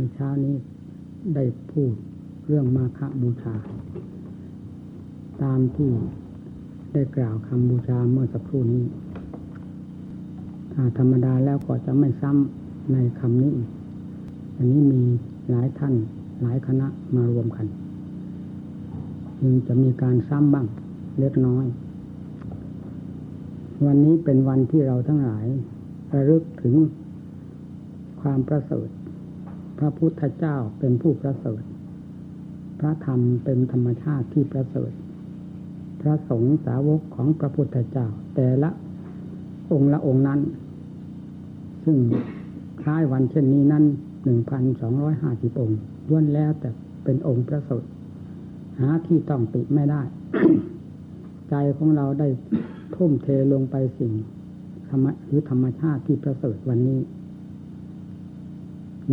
มื่อเช้านี้ได้พูดเรื่องมาฆบูชา ตามที่ได้กล่าวคำบูชาเมื่อสักครู่นี้ถ้าธรรมดาแล้วก็จะไม่ซ้ำในคำนี้อีกอันนี้มีหลายท่านหลายคณะมารวมกันจึงจะมีการซ้ำบ้างเล็กน้อย วันนี้เป็นวันที่เราทั้งหลายระลึกถึงความประเสริฐ พระพุทธเจ้าเป็นผู้ประเสริฐ พระธรรมเป็นธรรมชาติที่ประเสริฐ พระสงฆ์สาวกของพระพุทธเจ้า แต่ละองค์ละองค์นั้น ซึ่งคล้ายวันเช่นนี้นั้นหนึ่งพันสองร้อยห้าสิบองค์ล้วนแล้วแต่เป็นองค์ประเสริฐหาที่ต้องติไม่ได้ ใจของเราได้ทุ่มเทลงไปสิ่งธรรมหรือธรรมชาติที่ประเสริฐวันนี้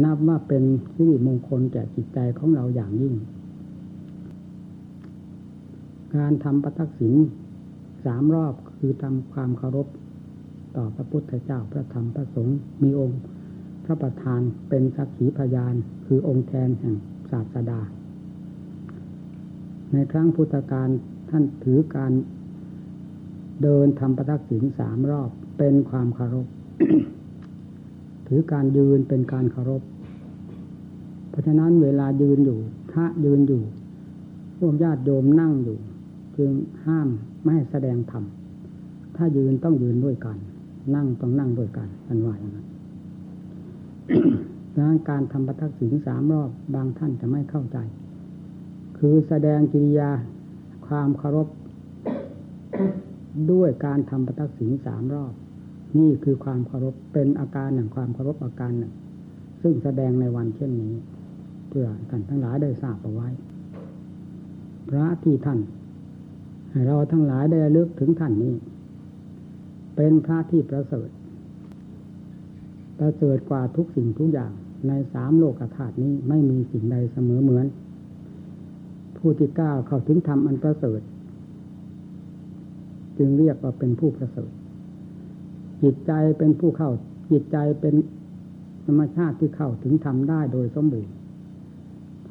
นับว่าเป็นสิริมงคลแก่จิตใจของเราอย่างยิ่ง การทำประทักษิณสามรอบคือทำความเคารพต่อพระพุทธเจ้าพระธรรมพระสงฆ์มีองค์พระประธานเป็นสักขีพยาน คือองค์แทนแห่งศาสดา ในครั้งพุทธกาลท่านถือการเดินทำประทักษิณสามรอบเป็นความเคารพ ถือการยืนเป็นการเคารพ เพราะฉะนั้นเวลายืนอยู่พระยืนอยู่พวกญาติโยมนั่งอยู่ จึงห้ามไม่ให้แสดงธรรมถ้ายืนต้องยืนด้วยกัน นั่งต้องนั่งด้วยกันท่านว่าอย่างนั้นดังนั้นการทำประทักษิณสามรอบบางท่านจะไม่เข้าใจ คือแสดงกิริยาความเคารพด้วยการทำประทักษิณสามรอบ นี่คือความเคารพเป็นอาการหนึ่งความเคารพอาการหนึ่งซึ่งแสดงในวันเช่นนี้ เพื่อท่านทั้งหลายได้ทราบเอาไว้ พระที่ท่านให้เราทั้งหลายได้ระลึกถึงท่านนี้ เป็นพระที่ประเสริฐประเสริฐกว่าทุกสิ่งทุกอย่างในสามโลกธาตุนี้ไม่มีสิ่งใดเสมอเหมือน ผู้ที่ก้าวเข้าถึงธรรมอันประเสริฐ จึงเรียกว่าเป็นผู้ประเสริฐ จิตใจเป็นผู้เข้า จิตใจเป็นธรรมชาติที่เข้าถึงธรรมได้โดยสมบูรณ์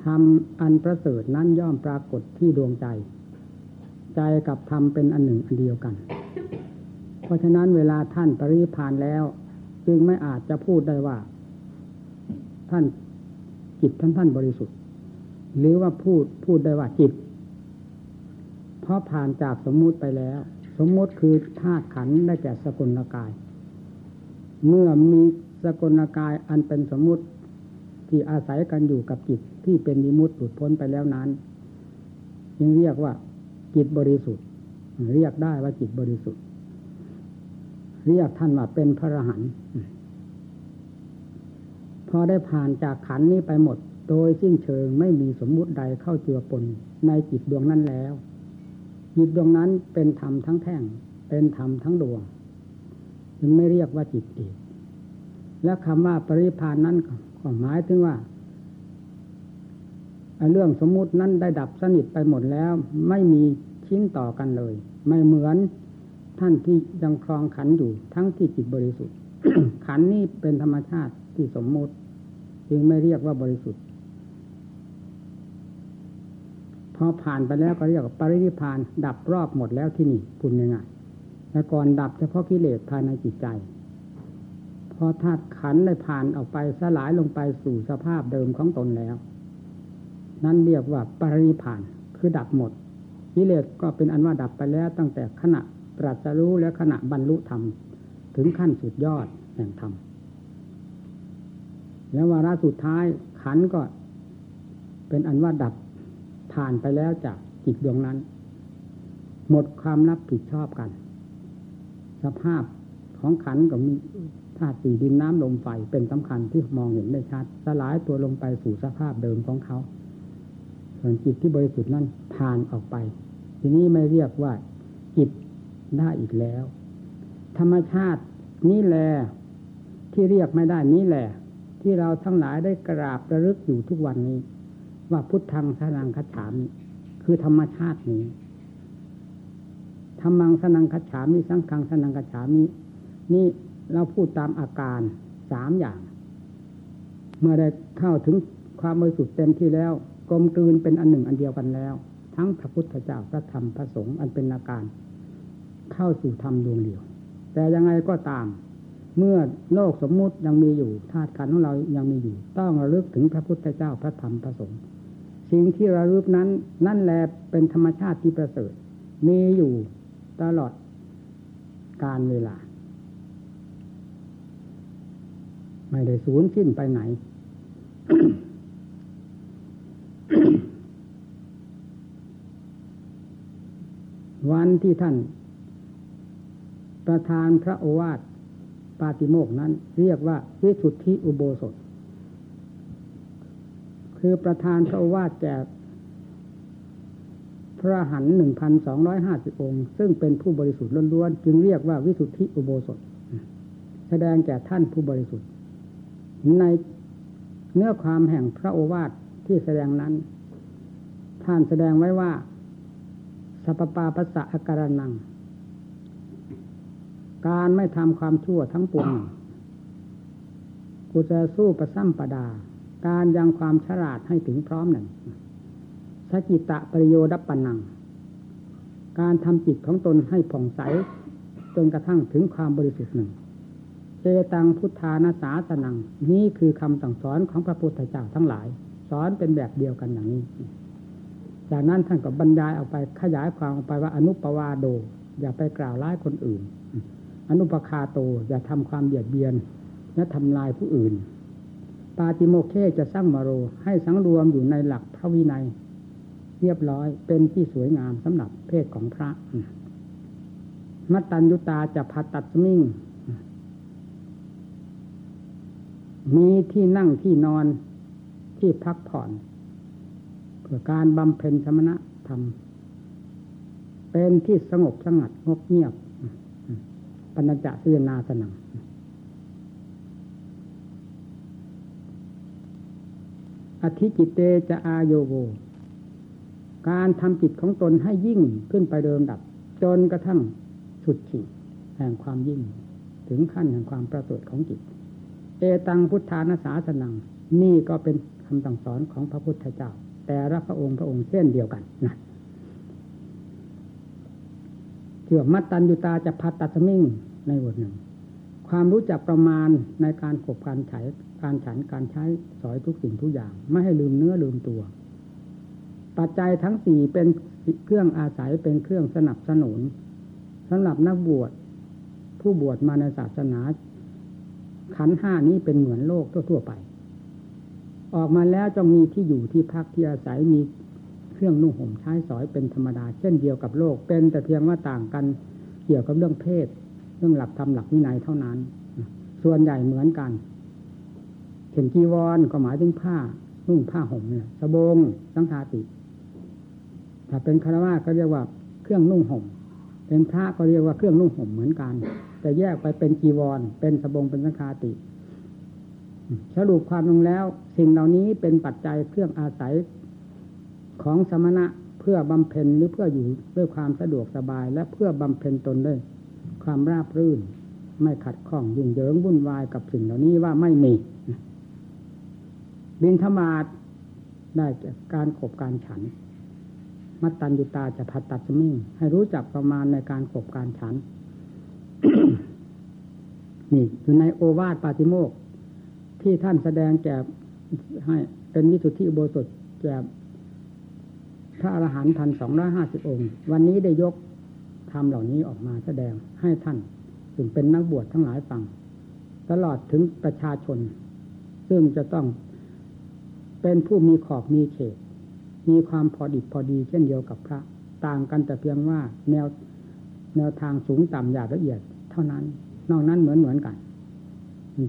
ธรรมอันประเสริฐนั้นย่อมปรากฏที่ดวงใจ ใจกับธรรมเป็นอันหนึ่งอันเดียวกัน เพราะฉะนั้นเวลาท่านปริพานแล้ว จึงไม่อาจจะพูดได้ว่า ท่านจิตท่านท่านบริสุทธิ์ หรือว่าพูดพูดได้ว่าจิต เพราะผ่านจากสมมุติไปแล้ว สมมุติคือธาตุขันธ์ได้แก่สกุลกาย เมื่อมีสกลกายอันเป็นสมมุติที่อาศัยกันอยู่กับจิตที่เป็นมิมุติหลุดพ้นไปแล้วนั้นยังเรียกว่า จิตบริสุทธิ์ เรียกได้ว่าจิตบริสุทธิ์ เรียกท่านว่าเป็นพระอรหันต์พอได้ผ่านจากขันนี้ไปหมด โดยสิ้นเชิงไม่มีสมมุติใดเข้าเจือปนในจิตดวงนั้นแล้ว จิตดวงนั้นเป็นธรรมทั้งแท่ง เป็นธรรมทั้งดวง งไม่เรียกว่าจิตอีกและคำว่าปริพานนั้นก็หมายถึงว่าเรื่องสมมุตินั้นได้ดับสนิทไปหมดแล้ว ไม่มีชิ้นต่อกันเลย ไม่เหมือนท่านที่ยังครองขันอยู่ ทั้งที่จิตบริสุทธิ์ ขันนี้เป็นธรรมชาติที่สมมุติ จึงไม่เรียกว่าบริสุทธิ์พอผ่านไปแล้วก็เรียกว่าปรินิพาน ดับรอบหมดแล้วที่นี่คุณยังไง แต่ก่อนดับเฉพาะกิเลสภายในจิตใจ พอธาตุขันได้ผ่านออกไปสลายลงไปสู่สภาพเดิมของตนแล้ว นั่นเรียกว่าปรินิพานคือดับหมด กิเลสก็เป็นอันว่าดับไปแล้วตั้งแต่ขณะตรัสรู้และขณะบรรลุธรรม ถึงขั้นสุดยอดแห่งธรรมแล้ววาระสุดท้ายขันก็เป็นอันว่าดับผ่านไปแล้วจากจิตดวงนั้น หมดความรับผิดชอบกัน สภาพของขันก็มีธาตุสี่ดินน้ำลมไฟเป็นสำคัญที่มองเห็นได้ชัดสลายตัวลงไปสู่สภาพเดิมของเขา ส่วนจิตที่บริสุทธิ์นั้นผ่านออกไป ทีนี้ไม่เรียกว่าจิตได้อีกแล้ว ธรรมชาตินี่แหละที่เรียกไม่ได้นี่แหละ ที่เราทั้งหลายได้กราบระลึกอยู่ทุกวันนี้ ว่าพุทธังสนังคัจฉามิคือธรรมชาตินี้ ธรรมังสนังคัจฉามิสังฆังสนังคัจฉามิ นี่เราพูดตามอาการสามอย่าง เมื่อได้เข้าถึงความบริสุทธิ์เต็มที่แล้วกลมกลืนเป็นอันหนึ่งอันเดียวกันแล้ว ทั้งพระพุทธเจ้าพระธรรมพระสงฆ์อันเป็นอาการ เข้าสู่ธรรมดวงเดียว แต่ยังไงก็ตาม เมื่อโลกสมมุติยังมีอยู่ธาตุขันธ์ของเรายังมีอยู่ ต้องระลึกถึงพระพุทธเจ้าพระธรรมพระสงฆ์สิ่งที่ระลึกนั้น นั่นแหละเป็นธรรมชาติที่ประเสริฐมีอยู่ ตลอดการเวลา ไม่ได้สูญสิ้นไปไหน วันที่ท่าน ประธานพระโอวาทปาติโมกนั้น เรียกว่าวิสุทธิอุโบสถ คือประธานพระโอวาทแก่ ระหันหนึ่งพันสองร้อยห้าสิบองค์ ซึ่งเป็นผู้บริสุทธิ์ล้วนๆจึงเรียกว่าวิสุทธิอุโบสถ แสดงแก่ท่านผู้บริสุทธิ์ ในเนื้อความแห่งพระโอวาทที่แสดงนั้น ท่านแสดงไว้ว่าสัพปาปัสสะอาการนัง การไม่ทำความชั่วทั้งปวงกูจะสู้ประซ้ำประดา การยังความฉลาดให้ถึงพร้อมหนึ่ง สกิตะปริโยดัปปนัง การทำจิตของตนให้ผ่องใส จนกระทั่งถึงความบริสุทธิ์หนึ่งเอตังพุทธานาสาสนัง นี่คือคำสั่งสอนของพระพุทธเจ้าทั้งหลาย สอนเป็นแบบเดียวกันอย่างนี้ จากนั้นท่านก็บรรยายออกไปขยายความออกไปว่าอนุปวาโด อย่าไปกล่าวร้ายคนอื่น อนุปคาโตอย่าทำความเบียดเบียนและทำลายผู้อื่น ปาติโมเคจะสร้างมโรให้สังรวมอยู่ในหลักพระวินัย เรียบร้อย เป็นที่สวยงามสำหรับเพศของพระมัตตัญญุตาจะพัดตัดสมิงมีที่นั่งที่นอนที่พักผ่อน เพื่อการบำเพ็ญสมณธรรม เป็นที่สงบสงัดงบเงียบปัญจเสยนาสนังอธิจิตเตจะอาโยโก การทำจิตของตนให้ยิ่งขึ้นไปเดิมดับ จนกระทั่งสุดขีดแห่งความยิ่ง ถึงขั้นแห่งความประเสริฐของจิต เอตังพุทธานาสาสนัง นี่ก็เป็นคำสั่งสอนของพระพุทธเจ้า แต่ละพระองค์พระองค์เส้นเดียวกันนะเกี่ยวมัตตัญญุตาจะพัดตัสมิงในบทหนึ่ง ความรู้จักประมาณในการขบการใช้การฉันการใช้สอยทุกสิ่งทุกอย่าง ไม่ให้ลืมเนื้อลืมตัว ปัจจัยทั้งสี่เป็นเครื่องอาศัยเป็นเครื่องสนับสนุนสำหรับนักบวช ผู้บวชมาในศาสนา ขันห้านี้เป็นเหมือนโลกทั่วๆไป ออกมาแล้วจะมีที่อยู่ที่พักที่อาศัยมีเครื่องนุ่งห่มใช้สอยเป็นธรรมดา เช่นเดียวกับโลกเป็นแต่เพียงว่าต่างกันเกี่ยวกับเรื่องเพศ เรื่องหลักธรรมหลักวินัยเท่านั้น ส่วนใหญ่เหมือนกันเห็นจีวรก็หมายถึงผ้านุ่งผ้าห่มเนี่ยสบงสังฆาติ ถ้าเป็นคารวะก็เรียกว่าเครื่องนุ่งห่ม เป็นพระก็เรียกว่าเครื่องนุ่งห่มเหมือนกัน แต่แยกไปเป็นจีวร เป็นสบงเป็นสังฆาติ สรุปความลงแล้ว สิ่งเหล่านี้เป็นปัจจัยเครื่องอาศัยของสมณะเพื่อบำเพ็ญหรือเพื่ออยู่ด้วยความสะดวกสบาย และเพื่อบำเพ็ญตนด้วย ความราบรื่น ไม่ขัดข้องยุ่งเหยิงวุ่นวายกับสิ่งเหล่านี้ว่าไม่มีบินธมาตได้จากการขบการฉัน มัตตัญญุตาจะพัดตัดสมิงให้รู้จักประมาณในการขบการฉัน นี่อยู่ในโอวาทปาติโมกที่ท่านแสดงแก่ให้เป็นวิสุทธิอุโบสถแก่พระอรหันต์พันสองร้อยห้าสิบองค์ วันนี้ได้ยกธรรมเหล่านี้ออกมาแสดงให้ท่านถึงเป็นนักบวชทั้งหลายฟัง ตลอดถึงประชาชน ซึ่งจะต้องเป็นผู้มีขอบมีเขต มีความพอดิบพอดีเช่นเดียวกับพระ ต่างกันแต่เพียงว่าแนวแนวทางสูงต่ำหยาบละเอียดเท่านั้น นอกนั้นเหมือนเหมือนกัน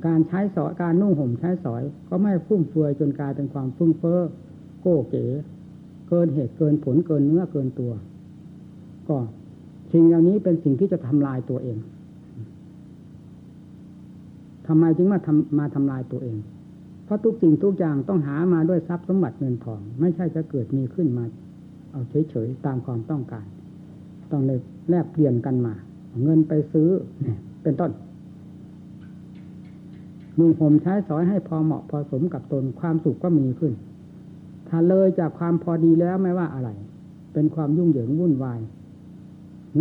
การใช้สอยการนุ่งห่มใช้สอย ก็ไม่ฟุ่มเฟือยจนกลายเป็นความฟุ้งเฟ้อโก้เก๋เกินเหตุเกินผลเกินเนื้อเกินตัว ก็สิ่งเหล่านี้เป็นสิ่งที่จะทำลายตัวเองทำไมจึงมาทำมาทำลายตัวเอง เพราะทุกสิ่งทุกอย่างต้องหามาด้วยทรัพย์สมบัติเงินทอง ไม่ใช่จะเกิดมีขึ้นมา เอาเฉยๆตามความต้องการ ต้องเลยแลกเปลี่ยนกันมา เงินไปซื้อเนี่ยเป็นต้นนุ่งห่มใช้สอยให้พอเหมาะพอสมกับตนความสุขก็มีขึ้น ถ้าเลยจากความพอดีแล้วไม่ว่าอะไร เป็นความยุ่งเหยิงวุ่นวาย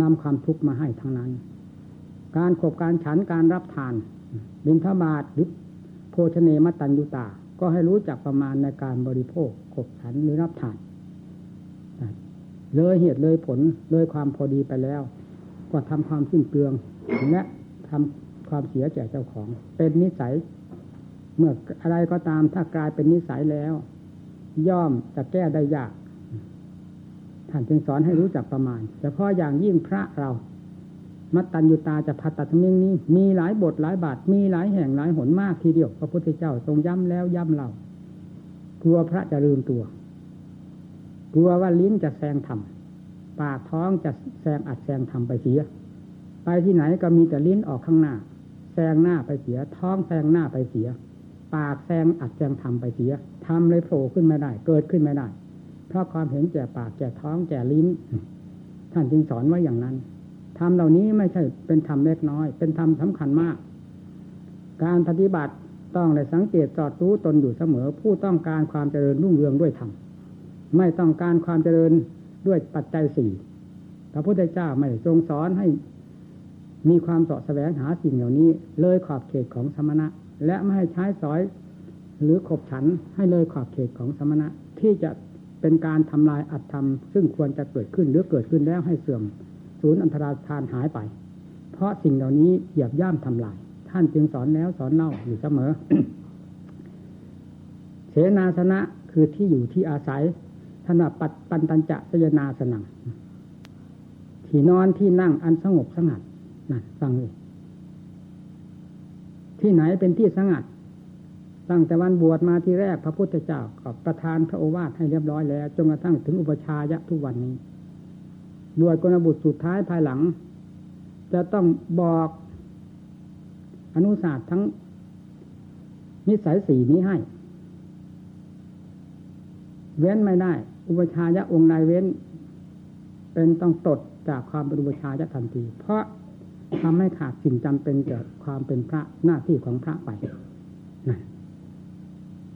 นำความทุกข์มาให้ทั้งนั้น การขบการฉันการรับทานบินทบาทหรือ ภชเนมตัญยุตา ก็ให้รู้จักประมาณในการบริโภคขบฉันหรือรับทานเลยเหตุเลยผลเลยความพอดีไปแล้ว ก็ทำความสิ้นเปลืองและทำความเสียแก่เจ้าของ เป็นนิสัย เมื่ออะไรก็ตามถ้ากลายเป็นนิสัยแล้ว ย่อมจะแก้ได้ยาก ท่านจึงสอนให้รู้จักประมาณเฉพาะอย่างยิ่งพระเรา มัตตัญญุตาจะพัตตมิงนี้ มีหลายบทหลายบาทมีหลายแห่งหลายหนมากทีเดียว พระพุทธเจ้าทรงย้ำแล้วย้ำเล่ากลัวพระจะลืมตัว กลัวว่าลิ้นจะแซงทำปากท้องจะแซงอัดแซงทำไปเสีย ไปที่ไหนก็มีแต่ลิ้นออกข้างหน้าแซงหน้าไปเสีย ท้องแซงหน้าไปเสีย ปากแซงอัดแซงทำไปเสียทำเลยโผล่ขึ้นไม่ได้ เกิดขึ้นไม่ได้ เพราะความเห็นแก่ปากแก่ท้องแก่ลิ้น ท่านจึงสอนไว้อย่างนั้น ธรรมเหล่านี้ไม่ใช่เป็นธรรมเล็กน้อย เป็นธรรมสำคัญมาก การปฏิบัติต้องเลยสังเกตสอดรู้ตนอยู่เสมอ ผู้ต้องการความเจริญรุ่งเรืองด้วยธรรมไม่ต้องการความเจริญด้วยปัจจัยสี่พระพุทธเจ้าไม่ทรงสอนให้มีความเสาะแสวงหาสิ่งเหล่านี้ เลยขอบเขตของสมณะ และไม่ให้ใช้สอยหรือขบฉันให้เลยขอบเขตของสมณะ ที่จะเป็นการทำลายอัตธรรม ซึ่งควรจะเกิดขึ้นหรือเกิดขึ้นแล้วให้เสื่อม ศูนย์อันตราทานหายไป เพราะสิ่งเหล่านี้เหยียบย่ำทำลาย ท่านจึงสอนแล้วสอนเล่าอยู่เสมอ เสนาสนะคือที่อยู่ที่อาศัยท่านว่าปัดปันตัญจะสยนาสนังที่นอนที่นั่งอันสงบสงัดนั่นฟังเลยที่ไหนเป็นที่สงัดตั้งแต่วันบวชมาที่แรกพระพุทธเจ้าก็ประทานพระโอวาทให้เรียบร้อยแล้วจนกระทั่งถึงอุปชายะทุกวันนี้ บวชกนบุตรสุดท้ายภายหลัง จะต้องบอกอนุศาสตร์ทั้งนิสัยสีนี้ให้ เว้นไม่ได้ อุปชายะองค์ใดเว้น เป็นต้องตดจากความเป็นอุปชายะทันที เพราะทำให้ขาดสิ่งจำเป็นเกิดความเป็นพระหน้าที่ของพระไปนะ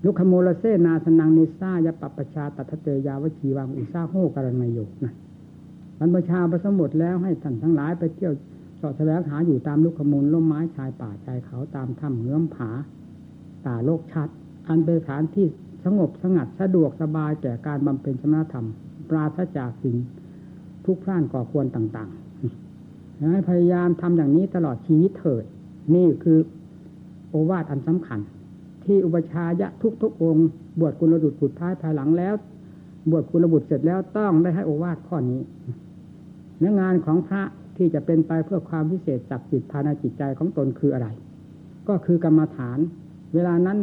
ลุคโมลเซนาสนังนิสายปปปชาตัทเตยาวชีวังอุซาโหการณโยนะ บรรพชาประสมบทแล้วให้ท่านทั้งหลายไปเที่ยวสอดแสวงหาอยู่ตามลูกขมูลล่มไม้ชายป่าชายเขาตามถ้ำเงื้อมผาตาโลกชัด อันเป็นสถานที่สงบสงัดสะดวกสบายแก่การบำเพ็ญชมธรรม ปราศจากสิ่งทุกข์พล่านก่อควรต่างๆให้พยายามทำอย่างนี้ตลอดชีวิตเถิด นี่คือโอวาทอันสำคัญ ที่อุปชายะทุกๆองค์ บวชกุลบุตรสุดท้ายภายหลังแล้ว บวชกุลบุตรเสร็จแล้วต้องได้ให้โอวาทข้อนี้ เนื้องานของพระที่จะเป็นไปเพื่อความพิเศษจักจิตภายในจิตใจของตนคืออะไร ก็คือกรรมฐาน เวลานั้น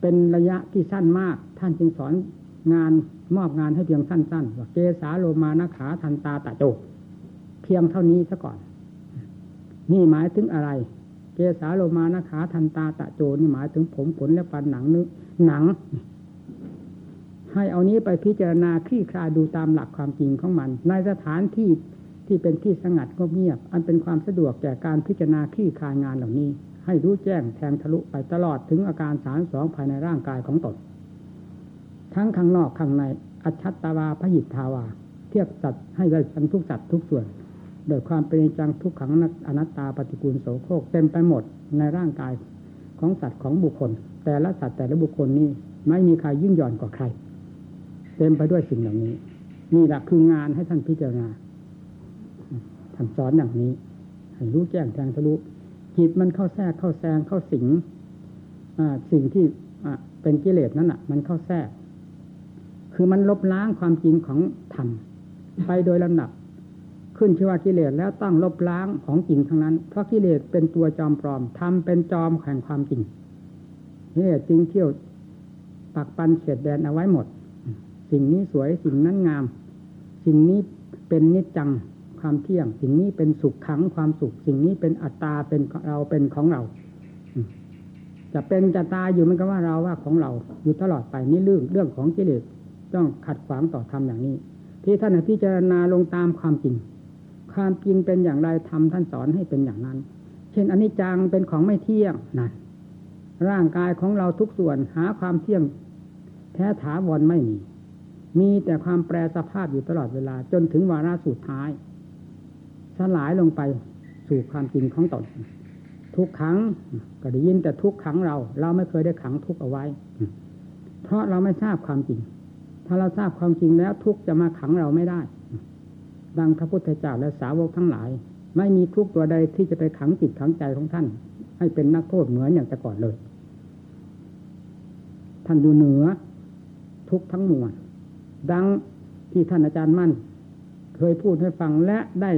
เป็นระยะที่สั้นมาก ท่านจึงสอนงานมอบงานให้เพียงสั้นๆว่าเกสาโลมานขาทันตาตะโจเพียงเท่านี้ซะก่อน นี่หมายถึงอะไร เกสาโลมานขาทันตาตะโจนี่หมายถึงผมขนและฟันหนังนึกหนัง ให้เอานี้ไปพิจารณาคลี่คลายดูตามหลักความจริงของมัน ในสถานที่ที่เป็นที่สงัดก็เงียบ อันเป็นความสะดวกแก่การพิจารณาคลี่คลายงานเหล่านี้ ให้รู้แจ้งแทงทะลุไปตลอดถึงอาการสารสองภายในร่างกายของตนทั้งข้างนอกข้างในอัจฉตาวาพหิทธาวา เทียบสัตว์ให้ได้ทั้งทุกสัตว์ทุกส่วน โดยความเป็นจังทุกขังอนัตตาปฏิกูลโสโครกเต็มไปหมดในร่างกายของสัตว์ของบุคคล แต่ละสัตว์แต่ละบุคคลนี้ไม่มีใครยิ่งหย่อนกว่าใคร เต็มไปด้วยสิ่งเหล่านี้ นี่แหละคืองานให้ท่านพิจารณาท่านสอนอย่างนี้ให้รู้แจ้งแทงทะลุจิตมันเข้าแทรกเข้าแซงเข้าสิงสิ่งที่เป็นกิเลสนั้นอะ มันเข้าแทรก คือมันลบล้างความจริงของธรรมไปโดยลำดับ ขึ้นชื่อว่ากิเลสแล้วต้องลบล้างของจริงทั้งนั้น เพราะกิเลสเป็นตัวจอมปลอมทำเป็นจอมแข่งความจริงนี่จริงเที่ยวปักปันเขียดแดนเอาไว้หมด สิ่งนี้สวยสิ่งนั้นงาม สิ่งนี้เป็นนิจจังความเที่ยง สิ่งนี้เป็นสุขขังความสุข สิ่งนี้เป็นอัตตาเป็นเราเป็นของเรา จะเป็นจะตายอยู่มันก็ว่าเราว่าของเราอยู่ตลอดไปนี่เรื่องเรื่องของกิเลสต้องขัดขวางต่อธรรมอย่างนี้ ที่ท่านพิจารณาลงตามความจริง ความจริงเป็นอย่างไรทำท่านสอนให้เป็นอย่างนั้น เช่นอนิจจังเป็นของไม่เที่ยงนั่นร่างกายของเราทุกส่วนหาความเที่ยง แท้ถาวรไม่มี มีแต่ความแปรสภาพอยู่ตลอดเวลา จนถึงวาระสุดท้าย สลายลงไปสู่ความจริงของตนทุกครั้งก็ได้ยินแต่ทุกครั้งเรา เราไม่เคยได้ขังทุกเอาไว้ เพราะเราไม่ทราบความจริง ถ้าเราทราบความจริงแล้วทุกจะมาขังเราไม่ได้ ดังพระพุทธเจ้าและสาวกทั้งหลาย ไม่มีทุกตัวใดที่จะไปขังจิตขังใจของท่าน ให้เป็นนักโทษเหมือนอย่างแต่ก่อนเลย ท่านอยู่เหนือ ทุกทั้งมวล ดังที่ท่านอาจารย์มั่น เคยพูดให้ฟังและได้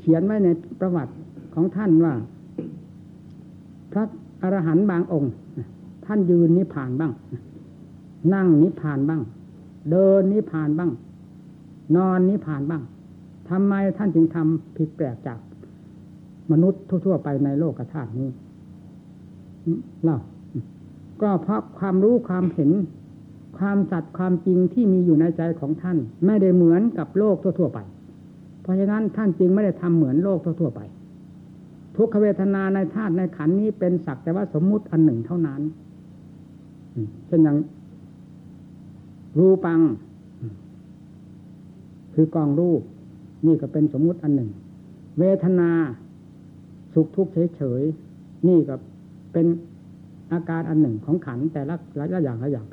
เขียนไว้ในประวัติของท่านว่า พระอรหันต์บางองค์ ท่านยืนนิพพานบ้าง นั่งนิพพานบ้าง เดินนิพพานบ้าง นอนนิพพานบ้างทำไมท่านจึงทำผิดแปลกจากมนุษย์ทั่วๆไปในโลกธาตุนี้เล่าก็เพราะความรู้ความเห็น ความสัตย์ความจริงที่มีอยู่ในใจของท่าน ไม่ได้เหมือนกับโลกทั่ว ๆ ไป เพราะฉะนั้นท่านจึงไม่ได้ทำเหมือนโลกทั่ว ๆ ไป ทุกขเวทนาในธาตุในขันนี้เป็นสักแต่ว่าสมมุติอันหนึ่งเท่านั้นเช่นอย่างรูปัง คือกองรูป นี่ก็เป็นสมมุติอันหนึ่ง เวทนา สุขทุกข์เฉยๆนี่ก็เป็นอาการอันหนึ่งของขันแต่ละละอย่างละอย่าง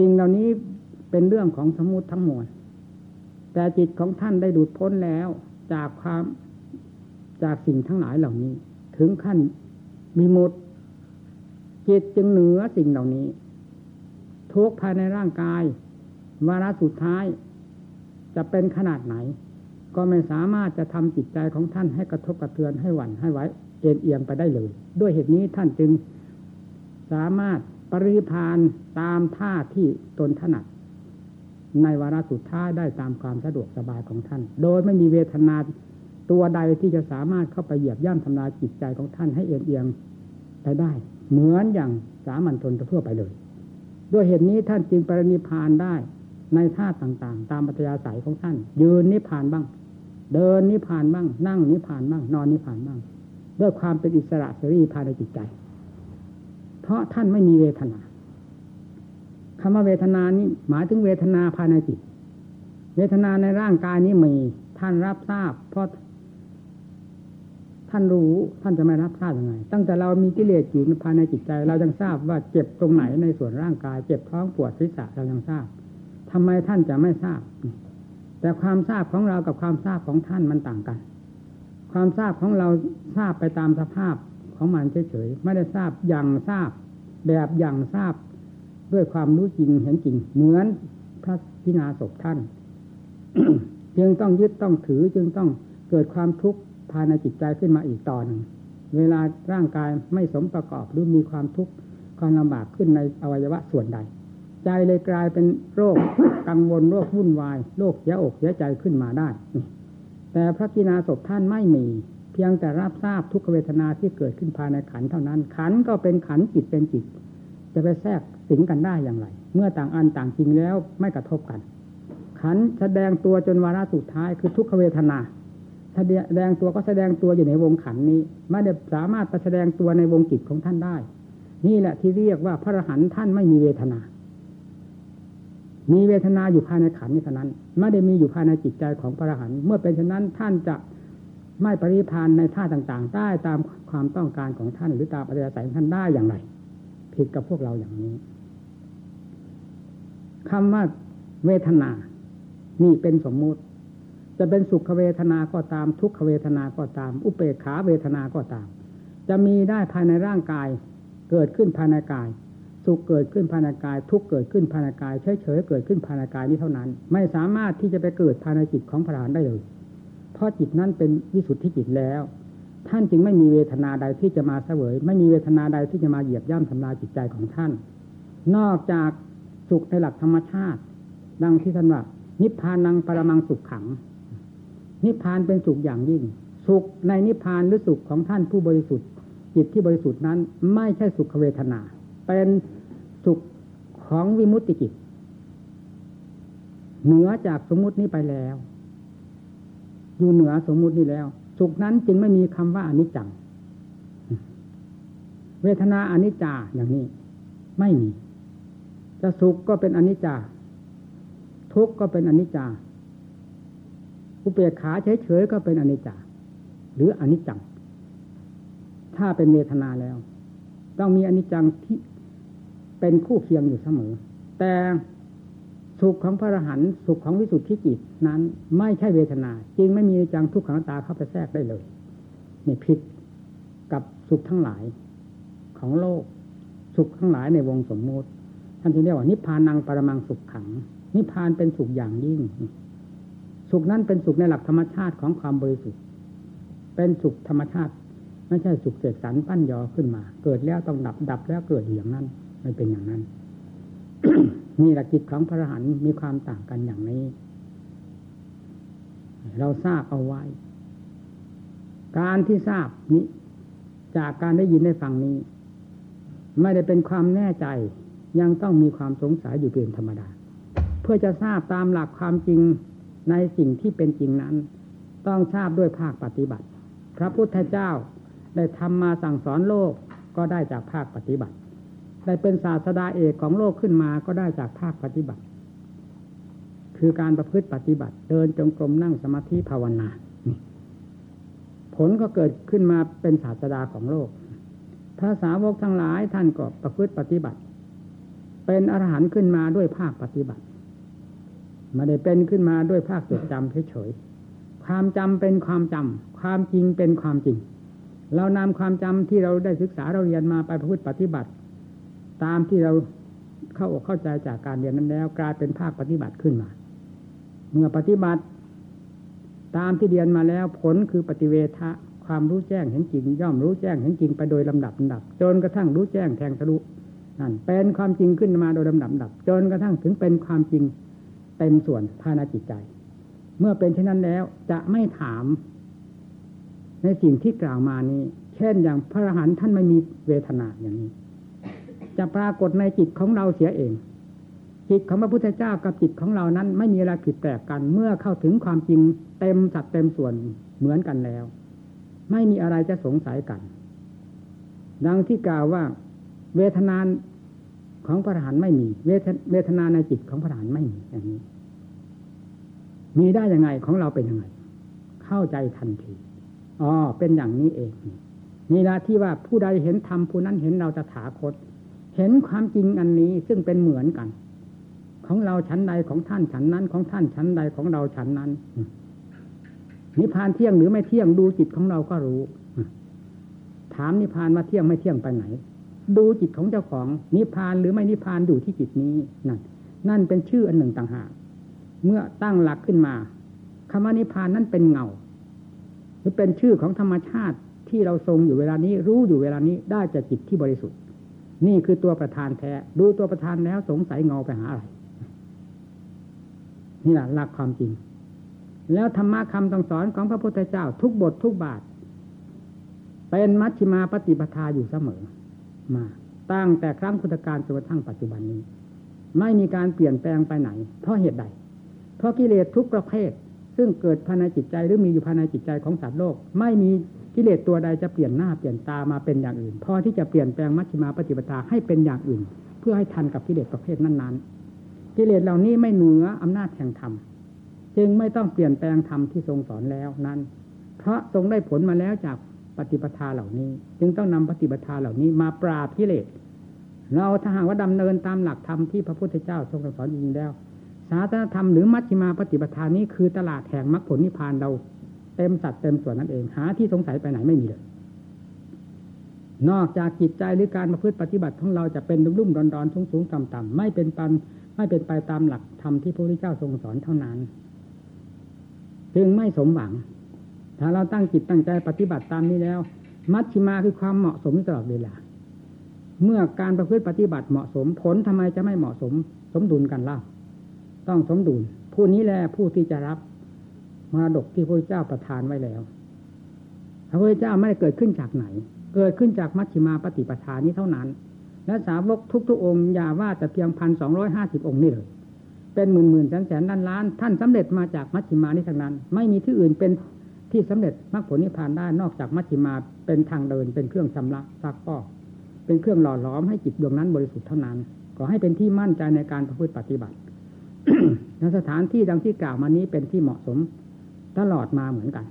สิ่งเหล่านี้เป็นเรื่องของสมุติทั้งมวลแต่จิตของท่านได้ดูดพ้นแล้วจากความจากสิ่งทั้งหลายเหล่านี้ ถึงขั้นมีมุดจิตจึงเหนือสิ่งเหล่านี้ ทุกภายในร่างกายวาระสุดท้าย จะเป็นขนาดไหน ก็ไม่สามารถจะทำจิตใจของท่านให้กระทบกระเทือนให้หวั่นให้ไว้เอ็นเอียงไปได้เลย ด้วยเหตุนี้ท่านจึงสามารถ ปริพานตามท่าที่ตนถนัด ในวาระสุดท้ายได้ตามความสะดวกสบายของท่าน โดยไม่มีเวทนาตัวใดที่จะสามารถเข้าไปเหยียบย่ำทำลายจิตใจของท่านให้เอ็นเอียงไปได้ เหมือนอย่างสามัญชนทั่วไปเลย ด้วยเหตุนี้ท่านจึงปรินิพานได้ในท่าต่างๆ ตามปัจจัยสายของท่าน ยืนนิพานบ้าง เดินนิพานบ้าง นั่งนิพานบ้าง นอนนิพานบ้าง ด้วยความเป็นอิสระเสรีภายในจิตใจ ราะท่านไม่มีเวทนาคำว่าเวทนานี้หมายถึงเวทนาภายในจิต เวทนาในร่างกายนี้มีท่านรับทราบ เพราะท่านรู้ท่านจะไม่รับทราบยังไง ตั้งแต่เรามีกิเลสอยู่ภายในจิตใจ เรายังทราบว่าเจ็บตรงไหนในส่วนร่างกาย เจ็บท้องปวดศีรษะเรายังทราบทำไมท่านจะไม่ทราบ แต่ความทราบของเรากับความทราบของท่านมันต่างกัน ความทราบของเราทราบไปตามสภาพ ของมันเฉยๆไม่ได้ทราบอย่างทราบ แบบอย่างทราบด้วยความรู้จริงเห็นจริง เหมือนพระพินาศพท่านจึงต้องยึดต้องถือจึงต้องเกิดความทุกข์ภายในจิตใจขึ้นมาอีกต่อหนึ่ง เวลาร่างกายไม่สมประกอบหรือมีความทุกข์ความลำบากขึ้นในอวัยวะส่วนใด ใจเลยกลายเป็นโรคกังวลโรควุ่นวายโรคเสียอกเสียใจขึ้นมาได้ แต่พระกินาศพท่านไม่มี เพียงแต่รับทราบทุกขเวทนาที่เกิดขึ้นภายในขันเท่านั้น ขันก็เป็นขันจิตเป็นจิต จะไปแทรกสิงกันได้อย่างไร เมื่อต่างอันต่างจริงแล้วไม่กระทบกัน ขันแสดงตัวจนวาระสุดท้ายคือทุกขเวทนาแสดงตัวก็แสดงตัวอยู่ในวงขันนี้ไม่ได้สามารถไปแสดงตัวในวงจิตของท่านได้ นี่แหละที่เรียกว่าพระอรหันต์ท่านไม่มีเวทนา มีเวทนาอยู่ภายในขันนี้เท่านั้น ไม่ได้มีอยู่ภายในจิตใจของพระอรหันต์เมื่อเป็นเช่นนั้นท่านจะ ไม่ปริพานในท่าต่างๆ ได้ตามความต้องการของท่าน หรือตามอัธยาศัยของท่านได้อย่างไร ผิดกับพวกเราอย่างนี้คำว่าเวทนานี่เป็นสมมุติ จะเป็นสุขเวทนาก็ตาม ทุกขเวทนาก็ตาม อุเบกขาเวทนาก็ตาม จะมีได้ภายในร่างกาย เกิดขึ้นภายในกาย สุขเกิดขึ้นภายในกาย ทุกเกิดขึ้นภายในกายเฉยเฉยเกิดขึ้นภายในกายนี้เท่านั้น ไม่สามารถที่จะไปเกิดภายในจิตของพระอรหันต์ได้เลย ราะจิตนั้นเป็นวิสุทธิจิตแล้ว ท่านจึงไม่มีเวทนาใดที่จะมาเสวย ไม่มีเวทนาใดที่จะมาเหยียบย่ำทำลายจิตใจของท่าน นอกจากสุขในหลักธรรมชาติ ดังที่ท่านว่า นิพพานังปรมังสุขขัง นิพพานเป็นสุขอย่างยิ่ง สุขในนิพพานหรือสุขของท่านผู้บริสุทธิ์ จิตที่บริสุทธิ์นั้น ไม่ใช่สุขเวทนา เป็นสุขของวิมุตติจิตเหนือจากสมมุตินี้ไปแล้ว อยู่เหนือสมมุตินี้แล้ว สุขนั้นจึงไม่มีคำว่าอนิจจัง เวทนาอนิจจาอย่างนี้ ไม่มีจะสุขก็เป็นอนิจจา ทุกข์ก็เป็นอนิจจา อุเบกขาเฉยๆก็เป็นอนิจจา หรืออนิจจัง ถ้าเป็นเวทนาแล้ว ต้องมีอนิจจังที่เป็นคู่เคียงอยู่เสมอ แต่ สุขของพระอรหันต์สุขของวิสุทธิจิตนั้นไม่ใช่เวทนา จริงไม่มีอนิจจังทุกขังตาเข้าไปแทรกได้เลย นี่ผิดกับสุขทั้งหลายของโลก สุขทั้งหลายในวงสมมุติท่านจึงเรียกว่านิพพานังปรมังสุขขัง นิพพานเป็นสุขอย่างยิ่ง สุขนั้นเป็นสุขในหลักธรรมชาติของความบริสุทธิ์ เป็นสุขธรรมชาติ ไม่ใช่สุขเสกสรรปั้นยอขึ้นมา เกิดแล้วต้องดับดับแล้วเกิดอย่างนั้น ไม่เป็นอย่างนั้น นี่หลักจิตของพระอรหันต์มีความต่างกันอย่างนี้ เราทราบเอาไว้ การที่ทราบนี้ จากการได้ยินได้ฟังนี้ ไม่ได้เป็นความแน่ใจ ยังต้องมีความสงสัยอยู่เป็นธรรมดา เพื่อจะทราบตามหลักความจริงในสิ่งที่เป็นจริงนั้น ต้องทราบด้วยภาคปฏิบัติ พระพุทธเจ้าได้ทำมาสั่งสอนโลกก็ได้จากภาคปฏิบัติ ได้เป็นศาสดาเอกของโลกขึ้นมาก็ได้จากภาคปฏิบัติ คือการประพฤติปฏิบัติ เดินจงกรมนั่งสมาธิภาวนา ผลก็เกิดขึ้นมาเป็นศาสดาของโลก พระสาวกทั้งหลายท่านก็ประพฤติปฏิบัติ เป็นอรหันต์ขึ้นมาด้วยภาคปฏิบัติไม่ได้เป็นขึ้นมาด้วยภาคจดจำเฉยๆความจำเป็นความจำความจริงเป็นความจริง เรานำความจำที่เราได้ศึกษาเราเรียนมาไปประพฤติปฏิบัติ ตามที่เราเข้าอกเข้าใจจากการเรียนนั้นแล้ว กลายเป็นภาคปฏิบัติขึ้นมา เมื่อปฏิบัติ ตามที่เรียนมาแล้วผลคือปฏิเวทะความรู้แจ้งเห็นจริง ย่อมรู้แจ้งเห็นจริงไปโดยลำดับลำดับ จนกระทั่งรู้แจ้งแทงทะลุนั่นเป็นความจริงขึ้นมาโดยลำดับดับ จนกระทั่งถึงเป็นความจริงเต็มส่วนภายในจิตใจ เมื่อเป็นเช่นนั้นแล้วจะไม่ถาม ในสิ่งที่กล่าวมานี้ เช่นอย่างพระอรหันต์ท่านไม่มีเวทนาอย่างนี้ จะปรากฏในจิตของเราเสียเอง จิตของพระพุทธเจ้ากับจิตของเรานั้น ไม่มีอะไรผิดแปลกกัน เมื่อเข้าถึงความจริงเต็มสัดเต็มส่วนเหมือนกันแล้ว ไม่มีอะไรจะสงสัยกัน ดังที่กล่าวว่า เวทนานของพระอรหันต์ไม่มี เวทนาในจิตของพระอรหันต์ไม่มีอย่างนี้ มีได้ยังไงของเราเป็นยังไง เข้าใจทันทีอ๋อเป็นอย่างนี้เองนี่ละที่ว่าผู้ใดเห็นธรรมผู้นั้นเห็นเราจะถาคต ห็นความจริงอันนี้ซึ่งเป็นเหมือนกัน ของเราชั้นใดของท่านชั้นนั้น ของท่านชั้นใดของเราชั้นนั้นนิพพานเที่ยงหรือไม่เที่ยงดูจิตของเราก็รู้ ถามนิพพานว่าเที่ยงไม่เที่ยงไปไหน ดูจิตของเจ้าของนิพพานหรือไม่นิพพานอยู่ที่จิตนี้นั่นนั่นเป็นชื่ออันหนึ่งต่างหากเมื่อตั้งหลักขึ้นมาคำว่านิพพานนั้นเป็นเงาหรือเป็นชื่อของธรรมชาติที่เราทรงอยู่เวลานี้รู้อยู่เวลานี้ได้จากจิตที่บริสุทธิ์ นี่คือตัวประธานแท้ ดูตัวประธานแล้วสงสัยเงาไปหาอะไร นี่แหละหลักความจริง แล้วธรรมะคำต้องสอนของพระพุทธเจ้า ทุกบททุกบาท เป็นมัชฌิมาปฏิปทาอยู่เสมอ มา ตั้งแต่ครั้งพุทธกาลจนกระทั่งปัจจุบันนี้ ไม่มีการเปลี่ยนแปลงไปไหน เพราะเหตุใด เพราะกิเลสทุกประเภท ซึ่งเกิดภายในจิตใจหรือมีอยู่ภายในจิตใจของสัตว์โลก ไม่มี กิเลสตัวใดจะเปลี่ยนหน้าเปลี่ยนตามาเป็นอย่างอื่นพอที่จะเปลี่ยนแปลงมัชฌิมาปฏิปทาให้เป็นอย่างอื่น เพื่อให้ทันกับกิเลสประเภทนั้นๆ กิเลสเหล่านี้ไม่เหนืออำนาจแห่งธรรมจึงไม่ต้องเปลี่ยนแปลงธรรมที่ทรงสอนแล้วนั้น เพราะทรงได้ผลมาแล้วจากปฏิปทาเหล่านี้ จึงต้องนำปฏิปทาเหล่านี้มาปราบกิเลสเราถ้าหากว่าดำเนินตามหลักธรรมที่พระพุทธเจ้าทรงสอนจริงแล้วศาสนธรรมหรือมัชฌิมาปฏิปทานี้คือตลาดแห่งมรรคผลนิพพานเรา เต็มสัดเต็มส่วนนั่นเอง หาที่สงสัยไปไหนไม่มีเลย นอกจากจิตใจหรือการประพฤติปฏิบัติของเราจะเป็นรุ่มๆดอนๆสูงๆต่ำๆไม่เป็นปันไม่เป็นไปตามหลักธรรมที่พระพุทธเจ้าทรงสอนเท่านั้น จึงไม่สมหวัง ถ้าเราตั้งจิตตั้งใจปฏิบัติตามนี้แล้ว มัชฌิมาคือความเหมาะสมตลอดเวลา เมื่อการประพฤติปฏิบัติเหมาะสมผลทำไมจะไม่เหมาะสม สมดุลกันเล่า ต้องสมดุล ผู้นี้แหละผู้ที่จะรับ มรดกที่พระเจ้าประทานไว้แล้วพระพุทธเจ้าไม่ได้เกิดขึ้นจากไหน เกิดขึ้นจากมัชฌิมาปฏิปทานี้เท่านั้น และสาวกทุกๆองค์อย่าว่าแต่เพียงพันสองร้อยห้าสิบองค์นี่เลยเป็นหมื่นหมื่นแสนแสนล้านล้าน ท่านสำเร็จมาจากมัชฌิมานี้ทั้งนั้น ไม่มีที่อื่นเป็นที่สำเร็จมรรคผลนิพพานได้นอกจากมัชฌิมาเป็นทางเดิน เป็นเครื่องชำระซักฟอกเป็นเครื่องหล่อหลอมให้จิตดวงนั้นบริสุทธิ์เท่านั้นขอให้เป็นที่มั่นใจในการประพฤติปฏิบัติในสถานที่ดังที่กล่าวมานี้เป็นที่เหมาะสม ตลอดมาเหมือนกัน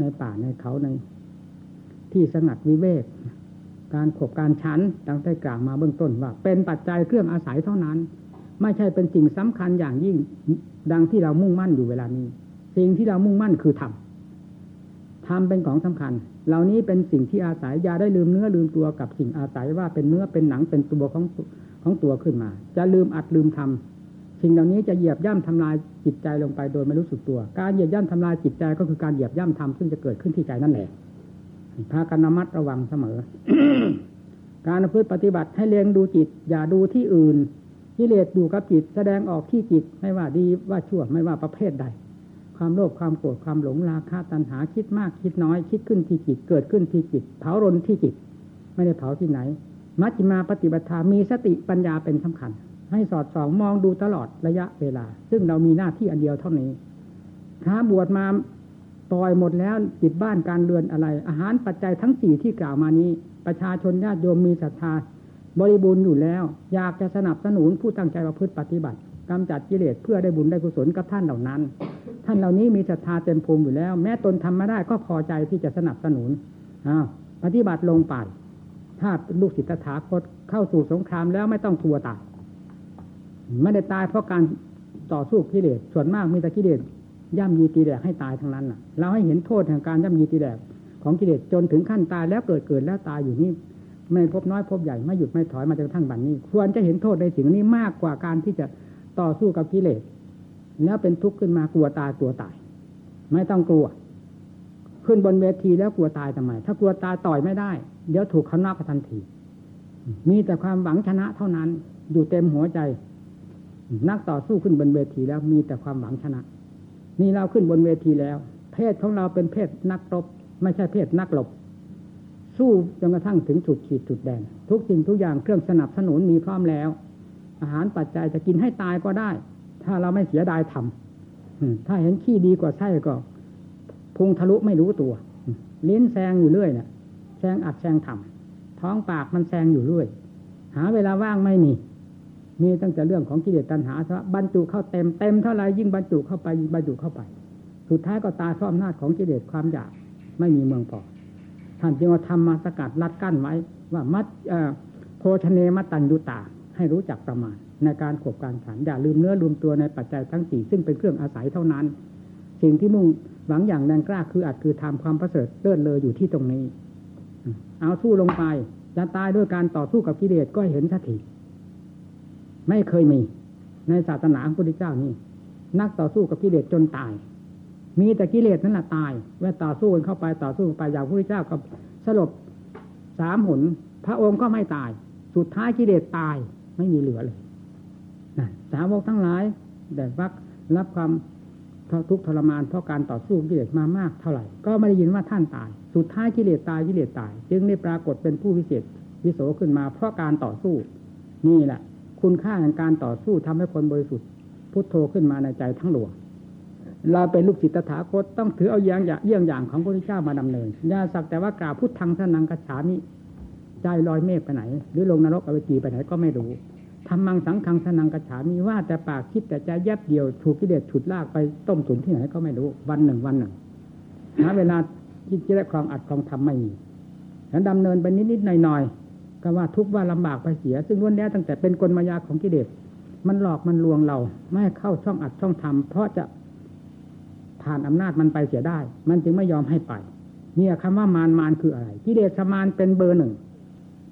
ในป่าในเขาใน ที่สงัดวิเวก การขบการชั้นดังได้กล่าวมาเบื้องต้นว่า เป็นปัจจัยเครื่องอาศัยเท่านั้น ไม่ใช่เป็นสิ่งสำคัญอย่างยิ่งดังที่เรามุ่งมั่นอยู่เวลานี้ สิ่งที่เรามุ่งมั่นคือธรรมธรรมเป็นของสำคัญ เหล่านี้เป็นสิ่งที่อาศัยอย่าได้ลืมเนื้อลืมตัวกับสิ่งอาศัยว่าเป็นเนื้อเป็นหนังเป็นตัวของของตัวขึ้นมา จะลืมอัดลืมทำ สิ่งเหล่านี้จะเหยียบย่ำทำลายจิตใจลงไปโดยไม่รู้สึกตัว การเหยียบย่ำทำลายจิตใจก็คือการเหยียบย่ำทำซึ่งจะเกิดขึ้นที่ใจนั่นแหละพากันระมัดระวังเสมอ การพฤติปฏิบัติให้เลียงดูจิต อย่าดูที่อื่นกิเลสดูกับจิตแสดงออกที่จิตไม่ว่าดีว่าชั่วไม่ว่าประเภทใด ความโลภความโกรธความหลงราคะตัณหาคิดมากคิดน้อยคิดขึ้นที่จิตเกิดขึ้นที่จิต เผารนที่จิต ไม่ได้เผาที่ไหน มัชฌิมาปฏิบัติามีสติปัญญาเป็นสำคัญ ให้สอดส่องมองดูตลอดระยะเวลา ซึ่งเรามีหน้าที่อันเดียวเท่านี้ ถ้าบวชมาปล่อยหมดแล้วจิตบ้านการเรือนอะไร อาหารปัจจัยทั้งสี่ที่กล่าวมานี้ ประชาชนญาติโยมมีศรัทธาบริบูรณ์อยู่แล้ว อยากจะสนับสนุนผู้ตั้งใจประพฤติปฏิบัติกำจัดกิเลสเพื่อได้บุญได้กุศลกับท่านเหล่านั้น ท่านเหล่านี้มีศรัทธาเต็มภูมิอยู่แล้ว แม้ตนทำไม่ได้ก็พอใจที่จะสนับสนุนอ้าวปฏิบัติลงไปถ้าลูกศิษย์ตถาคตเข้าสู่สงครามแล้วไม่ต้องกลัวตาย ไม่ได้ตายเพราะการต่อสู้กิเลสส่วนมากมีแต่กิเลสย่ำยีตีแดกให้ตายทั้งนั้นเราให้เห็นโทษแห่งการย่ำยีตีแดกของกิเลสจนถึงขั้นตายแล้วเกิดเกิดแล้วตายอยู่นี่ไม่พบน้อยพบใหญ่ไม่หยุดไม่ถอยมาจนกระทั่งบัดนนี้ ควรจะเห็นโทษในสิ่งนี้มากกว่าการที่จะต่อสู้กับกิเลสแล้วเป็นทุกข์ขึ้นมากลัวตายตัวตาย ไม่ต้องกลัว ขึ้นบนเวทีแล้วกลัวตายทำไม ถ้ากลัวตายต่อยไม่ได้ เดี๋ยวถูกเขานอกทันที มีแต่ความหวังชนะเท่านั้น อยู่เต็มหัวใจ นักต่อสู้ขึ้นบนเวทีแล้วมีแต่ความหวังชนะ นี่เราขึ้นบนเวทีแล้ว เพศของเราเป็นเพศนักรบ ไม่ใช่เพศนักหลบ สู้จนกระทั่งถึงจุดขีดจุดแดง ทุกสิ่งทุกอย่างเครื่องสนับสนุนมีพร้อมแล้ว อาหารปัจจัยจะกินให้ตายก็ได้ ถ้าเราไม่เสียดายทำถ้าเห็นขี้ดีกว่าไส้ก็พุงทะลุไม่รู้ตัวลิ้นแซงอยู่เรื่อยเนี่ยแซงอัดแซงทำท้องปากมันแซงอยู่เรื่อย หาเวลาว่างไม่มี มีตั้งแต่เรื่องของกิเลสตัณหาซะบรรจุเข้าเต็มเต็มเท่าไรยิ่งบรรจุเข้าไปยิ่งบรรจุเข้าไป สุดท้ายก็ตายเพรอำนาจของกิเลสความอยากไม่มีเมืองพอท่านจึงเอาธรรมมาสกัดรัดกั้นไว้ ว่ามัดโพชเนมัตตัญยุตาให้รู้จักประมาณ ในการขบการฉันอย่าลืมเนื้อลืมตัวในปัจจัยทั้งสี่ซึ่งเป็นเครื่องอาศัยเท่านั้น สิ่งที่มุ่งหวังอย่างแรงกล้าคืออัดคือทำความประเสริฐเลิศเลออยู่ที่ตรงนี้ เอาสู้ลงไปจะตายด้วยการต่อสู้กับกิเลสก็เห็นสักที ไม่เคยมี ในศาสนาของพระพุทธเจ้านี่นักต่อสู้กับกิเลสจนตาย มีแต่กิเลสนั่นแหละตายเมื่อต่อสู้กันเข้าไปต่อสู้ไปอย่างพระพุทธเจ้ากับสลบสามหน พระองค์ก็ไม่ตาย สุดท้ายกิเลสตายไม่มีเหลือเลยนะสาวกทั้งหลายแต่วักรับความทุกข์ทรมานเพราะการต่อสู้กิเลสมามากเท่าไหร่ ก็ไม่ได้ยินว่าท่านตาย สุดท้ายกิเลสตายกิเลสตาย จึงได้ปรากฏเป็นผู้วิเศษวิโสขึ้นมาเพราะการต่อสู้ นี่แหละ คุณค่าแห่งการต่อสู้ทำให้คนบริสุทธิ์พุทโธขึ้นมาในใจทั้งหลวงเราเป็นลูกศิษย์ตถาคตต้องถือเอาอย่างเยี่ยงอย่างของพระพุทธเจ้ามาดำเนินอย่าสักแต่ว่ากล่าวพุทธังสนังกัจฉามิใจลอยเมฆไปไหน หรือลงนรกอเวจีไปไหนก็ไม่รู้ทำมังสังคังสนังกระฉามีว่าแต่ปากคิดแต่ใจแยบเดียวถูกกิเลสฉุดลากไปต้มตุ๋นที่ไหนก็ไม่รู้ วันหนึ่งวันหนึ่งหาเวลาที่จะได้ครองอัดครองทำไม่มีแล้วดำเนินไปนิดๆหน่อยๆ ก็ว่าทุกว่าลำบากไปเสีย ซึ่งล้วนแล้วตั้งแต่เป็นกลมายาของกิเลสมันหลอกมันลวงเรา ไม่ให้เข้าช่องอัดช่องทำเพราะจะผ่านอำนาจมันไปเสียได้ มันจึงไม่ยอมให้ไป เนี่ยคำว่ามารมารคืออะไรกิเลสมารเป็นเบอร์หนึ่ง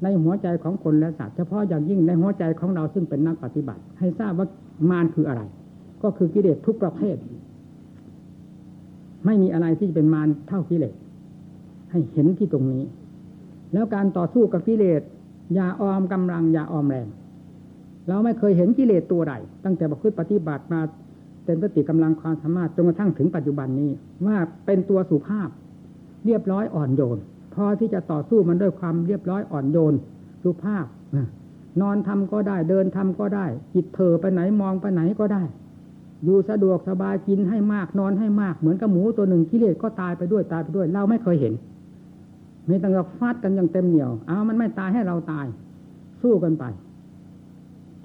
ในหัวใจของคนและสัตว์เฉพาะอย่างยิ่งในหัวใจของเราซึ่งเป็นนักปฏิบัติ ให้ทราบว่ามารคืออะไร ก็คือกิเลสทุกประเภท ไม่มีอะไรที่จะเป็นมารเท่ากิเลสให้เห็นที่ตรงนี้ แล้วการต่อสู้กับกิเลส อย่าออมกำลังอย่าออมแรง เราไม่เคยเห็นกิเลสตัวใดตั้งแต่บัพฤติปฏิบัติมาเป็นปฏิกำลังความสามารถจนกระทั่งถึงปัจจุบันนี้ ว่าเป็นตัวสุภาพ เรียบร้อยอ่อนโยนพอที่จะต่อสู้มันด้วยความเรียบร้อยอ่อนโยน สุภาพนอนทำก็ได้เดินทำก็ได้ จิตเถอไปไหนมองไปไหนก็ได้ อยู่สะดวกสบายกินให้มากนอนให้มากเหมือนกับหมูตัวหนึ่งกิเลสก็ตายไปด้วยตายไปด้วย เราไม่เคยเห็น มีตั้งแต่ฟาดกันอย่างเต็มเหนียว เอามันไม่ตายให้เราตาย สู้กันไป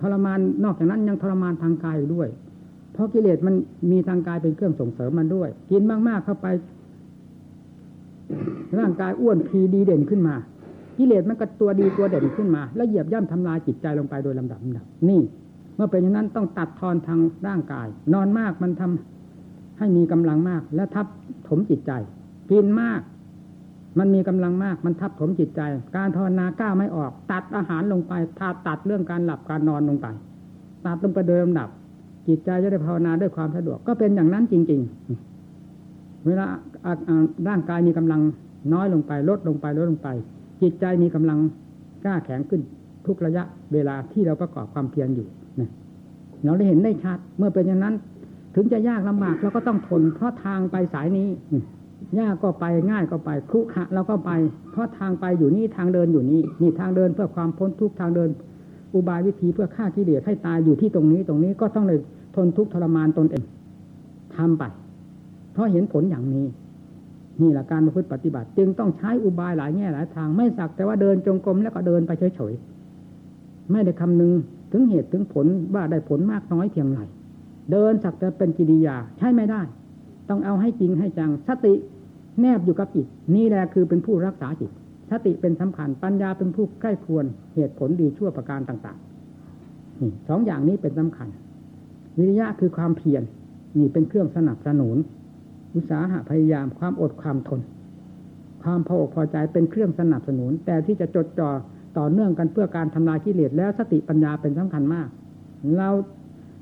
ทรมานนอกจากนั้นยังทรมานทางกายด้วย เพราะกิเลสมันมีทางกายเป็นเครื่องส่งเสริมมันด้วย กินมากๆเข้าไป ร่างกายอ้วนพีดีเด่นขึ้นมา กิเลสมันก็ตัวดีตัวเด่นขึ้นมา แล้วเหยียบย่ำทำลายจิตใจลงไปโดยลำดับลำดับนี่ เมื่อเป็นอย่างนั้นต้องตัดทอนทางร่างกาย นอนมากมันทำให้มีกำลังมาก และทับถมจิตใจ กินมาก มันมีกำลังมากมันทับถมจิตใจ การภาวนาก้าวไม่ออก ตัดอาหารลงไปถ้าตัดเรื่องการหลับการนอนลงไปตัดลงไปโดยลำดับ จิตใจจะได้ภาวนาด้วยความสะดวกก็เป็นอย่างนั้นจริง ๆ เวลาร่างกายมีกำลังน้อยลงไป ลดลงไปลดลงไป จิตใจมีกำลังกล้าแข็งขึ้นทุกระยะเวลาที่เราประกอบความเพียรอยู่นเราได้เห็นได้ชัด เมื่อเป็นอย่างนั้น ถึงจะยากลำบากเราก็ต้องทนเพราะทางไปสายนี้ ยากก็ไปง่ายก็ไปครุขะเราก็ไป เพราะทางไปอยู่นี่ทางเดินอยู่นี่นี่ทางเดินเพื่อความพ้นทุกข์ทางเดิน อุบายวิธีเพื่อฆ่ากิเลสให้ตายอยู่ที่ตรงนี้ ตรงนี้ก็ต้องเลยทนทุกข์ทรมานตนเองทำไป เพราะเห็นผลอย่างนี้นี่แหละการประพฤติปฏิบัติ จึงต้องใช้อุบายหลายแง่หลายทางไม่สักแต่ว่าเดินจงกรมแล้วก็เดินไปเฉยๆไม่ได้คำนึงถึงเหตุถึงผลว่าได้ผลมากน้อยเพียงไรเดินสักแต่เป็นกิริยาใช้ไม่ได้ ต้องเอาให้จริงให้จัง สติแนบอยู่กับจิต นี่แหละคือเป็นผู้รักษาจิต สติเป็นสำคัญ ปัญญาเป็นผู้ใกล้ควร เหตุผลดีชั่วประการต่างๆนี่สองอย่างนี้เป็นสำคัญ วิริยะคือความเพียรนี่เป็นเครื่องสนับสนุน อุตสาหะพยายามความอดความทน ความพออกพอใจเป็นเครื่องสนับสนุน แต่ที่จะจดจ่อต่อเนื่องกันเพื่อการทำลายกิเลสแล้วสติปัญญาเป็นสำคัญมาก เรา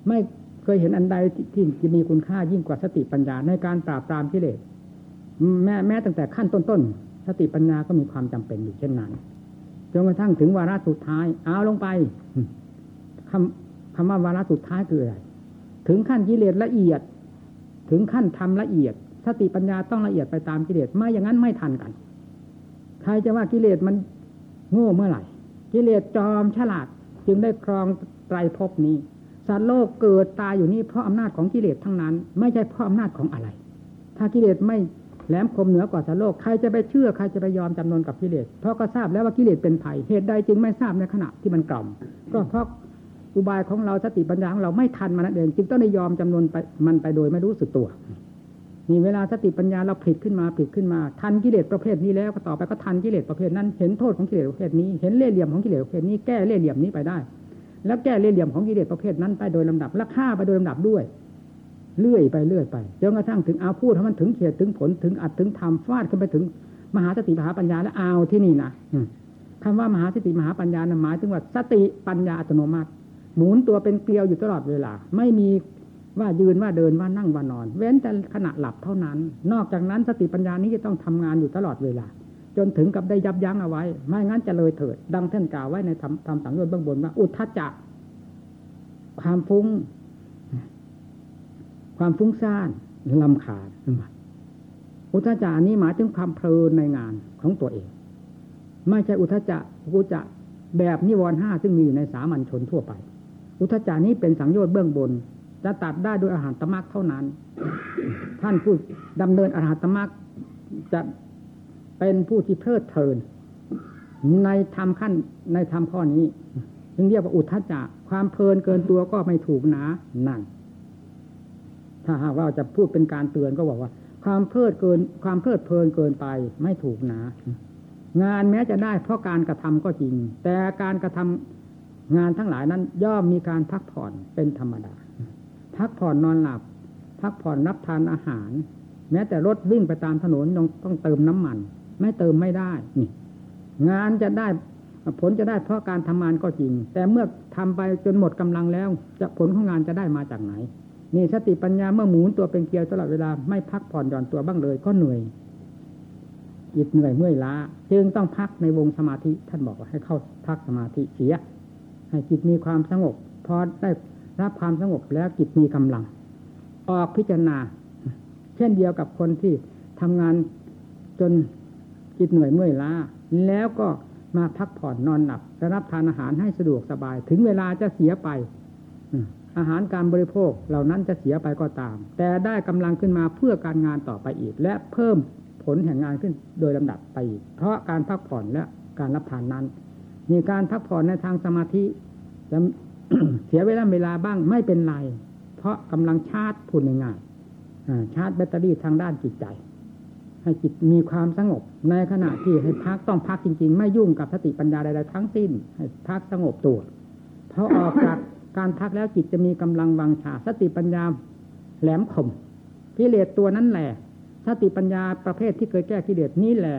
ไม่ เคยเห็นอันใดที่จะมีคุณค่ายิ่งกว่าสติปัญญาในการปราบปรามกิเลสแม้แม้ตั้งแต่ขั้นต้นๆสติปัญญาก็มีความจำเป็นอยู่เช่นนั้นจนกระทั่งถึงวาระสุดท้าย เอาลงไปคำคำว่าวาระสุดท้ายคืออะไรถึงขั้นกิเลสละเอียด ถึงขั้นทำละเอียด สติปัญญาต้องละเอียดไปตามกิเลสไม่อย่างนั้นไม่ทันกัน ใครจะว่ากิเลสมันโง่เมื่อไหร่ กิเลสจอมฉลาดจึงได้ครองไตรภพนี้ สัตว์โลกเกิดตายอยู่นี่เพราะอำนาจของกิเลสทั้งนั้น ไม่ใช่เพราะอำนาจของอะไร ถ้ากิเลสไม่แหลมคมเหนือกว่าสัตว์โลกใครจะไปเชื่อใครจะไปยอมจำนนกับกิเลสเพราะก็ทราบแล้วว่ากิเลสเป็นภัยเหตุใดจึงไม่ทราบในขณะที่มันกล่อม ก็เพราะอุบายของเราสติปัญญาของเราไม่ทันมันนั่นเองจึงต้องได้ยอมจำนนไปมันไปโดยไม่รู้สึกตัวนี่เวลาสติปัญญาเราผิดขึ้นมาผิดขึ้นมา ทันกิเลสประเภทนี้แล้วก็ต่อไปก็ทันกิเลสประเภทนั้น เห็นโทษของกิเลสประเภทนี้ เห็นเล่ห์เหลี่ยมของกิเลสประเภทนี้แก้เล่ห์เหลี่ยมนี้ไปได้ แล้วแก้เล่ห์เหลี่ยมของกิเลสประเภทนั้นไปโดยลำดับและฆ่าไปโดยลำดับด้วยเลื่อยไปเลื่อยไปจนกระทั่งถึงเอาพูดให้มันถึงเขตถึงผลถึงอัดถึงทำฟาดขึ้นไปถึงมหาสติมหาปัญญาแล้วเอาที่นี่นะคำว่ามหาสติมหาปัญญาหมายถึงว่าสติปัญญาอัตโนมัติ หมุนตัวเป็นเกลียวอยู่ตลอดเวลา ไม่มีว่ายืนว่าเดินว่านั่งว่านอน เว้นแต่ขณะหลับเท่านั้น นอกจากนั้นสติปัญญานี้จะต้องทำงานอยู่ตลอดเวลา จนถึงกับได้ยับยั้งเอาไว้ ไม่งั้นจะเลยเถิด ดังท่านกล่าวไว้ในธรรมธรรมสังโยชน์เบื้องบนว่า อุทธัจจะความฟุ้ง ความฟุ้งซ่านลำขาดอุทธัจจะนี้หมายถึงความเพลินในงานของตัวเอง ไม่ใช่อุทธัจจะกุจะแบบนิวรณ์ห้าซึ่งมีอยู่ในสามัญชนทั่วไป อุทธัจจานี้เป็นสังโยชน์เบื้องบน จะตัดได้โดยอาหารตมักเท่านั้น ท่านผู้ดำเนินอาหารตมักจะ เป็นผู้ที่เพลิดเพลิน ในธรรมขั้นในธรรมข้อนี้ จึงเรียกว่าอุทธจจะความเพลินเกินตัวก็ไม่ถูกหนานั่นถ้าหากว่าจะพูดเป็นการเตือนก็บอกว่า ความเพลิดเกิน ความเพลิดเพลินเกินไปไม่ถูกหนางานแม้จะได้เพราะการกระทำก็จริง แต่การกระทำงานทั้งหลายนั้น ย่อมมีการพักผ่อนเป็นธรรมดา พักผ่อนนอนหลับ พักผ่อนรับทานอาหาร แม้แต่รถวิ่งไปตามถนนยังต้องเติมน้ำมัน ไม่เติมไม่ได้นี่งานจะได้ผลจะได้เพราะการทำงานก็จริง แต่เมื่อทำไปจนหมดกำลังแล้ว จะผลของงานจะได้มาจากไหน นี่สติปัญญาเมื่อหมุนตัวเป็นเกลียวตลอดเวลาไม่พักผ่อนหย่อนตัวบ้างเลยก็เหนื่อยจิตเหนื่อยเมื่อยล้า จึงต้องพักในวงสมาธิท่านบอกว่าให้เข้าพักสมาธิเสีย ให้จิตมีความสงบพอได้รับความสงบแล้วจิตมีกำลัง ออกพิจารณา เช่นเดียวกับคนที่ทำงานจน จิตเหนื่อยเมื่อยล้า แล้วก็มาพักผ่อนนอนหลับจะรับทานอาหารให้สะดวกสบาย ถึงเวลาจะเสียไปอาหารการบริโภคเหล่านั้นจะเสียไปก็ตาม แต่ได้กำลังขึ้นมาเพื่อการงานต่อไปอีก และเพิ่มผลแห่งงานขึ้นโดยลำดับไปอีก เพราะการพักผ่อนและการรับทานนั้น มีการพักผ่อนในทางสมาธิจะเสียเวลาเวลาบ้างไม่เป็นไร เพราะกำลังชาร์จพูดง่ายชาร์จแบตเตอรี่ทางด้านจิตใจ ให้จิตมีความสงบ ในขณะที่ให้พักต้องพักจริง ๆ ไม่ยุ่งกับสติปัญญาใดๆทั้งสิ้น ให้พักสงบตัวเพราะออกจากการพักแล้วจิตจะมีกำลังวังชา สติปัญญาแหลมคมกิเลสตัวนั้นแหละ สติปัญญาประเภทที่เคยแก้กิเลสนี่แหละ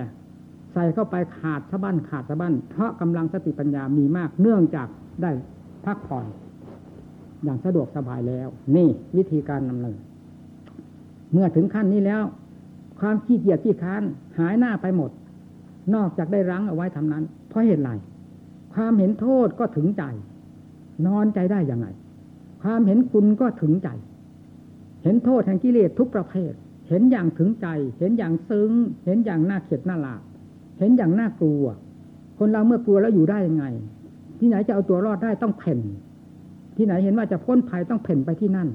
ใส่เข้าไปขาดสะบั้นขาดสะบั้นเพราะกำลังสติปัญญามีมากเนื่องจากได้พักผ่อน อย่างสะดวกสบายแล้ว นี่วิธีการนำเนินเมื่อถึงขั้นนี้แล้ว ความขี้เกียจขี้ค้านหายหน้าไปหมด นอกจากได้รั้งเอาไว้ทำนั้น เพราะเหตุไรความเห็นโทษก็ถึงใจ นอนใจได้ยังไง ความเห็นคุณก็ถึงใจ เห็นโทษแห่งกิเลสทุกประเภท เห็นอย่างถึงใจ เห็นอย่างซึ้ง เห็นอย่างน่าเข็ดน่าลาบเห็นอย่างน่ากลัว คนเราเมื่อกลัวแล้วอยู่ได้ยังไง ที่ไหนจะเอาตัวรอดได้ต้องเพ่น ที่ไหนเห็นว่าจะพ้นภัยต้องเพ่นไปที่นั่น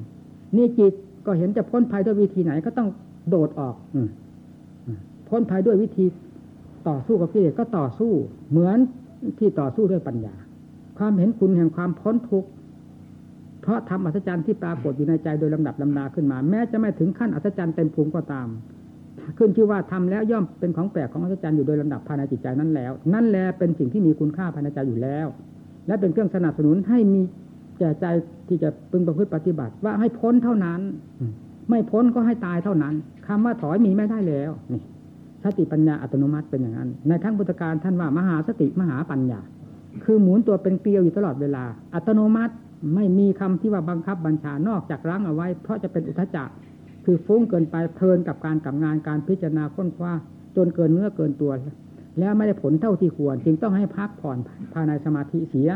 นี่จิตก็เห็นจะพ้นภัยด้วยวิธีไหนก็ต้อง โดดออกอพ้นภัยด้วยวิธีต่อสู้กับกิเลสก็ต่อสู้ เหมือนที่ต่อสู้ด้วยปัญญา ความเห็นคุณแห่งความพ้นทุกข์เพราะทำอัศจรรย์ที่ปรากฏอยู่ในใจโดยลำดับลำดาขึ้นมา แม้จะไม่ถึงขั้นอัศจรรย์เต็มภูมิก็ตาม ขึ้นชื่อว่าทำแล้วย่อมเป็นของแปลกของอัศจรรย์อยู่โดยลำดับภายในจิตใจนั้นแล้ว นั่นแหละเป็นสิ่งที่มีคุณค่าภายในใจอยู่แล้ว และเป็นเครื่องสนับสนุนให้มีแก่ใจที่จะพึงประพฤติปฏิบัติว่าให้พ้นเท่านั้น ไม่พ้นก็ให้ตายเท่านั้นคำว่าถอยมีไม่ได้แล้วนี่สติปัญญาอัตโนมัติเป็นอย่างนั้น ในขั้งพุทธการท่านว่ามหาสติมหาปัญญา คือหมุนตัวเป็นเกลียวอยู่ตลอดเวลา อัตโนมัติไม่มีคำที่ว่าบังคับบัญชานอกจากรั้งเอาไว้ เพราะจะเป็นอุทจักคือฟุ้งเกินไปเพลินกับการกับงานการพิจารณาค้นคว้าจนเกินเนื้อเกินตัว แล้วไม่ได้ผลเท่าที่ควร จึงต้องให้พักผ่อนภายในสมาธิเสีย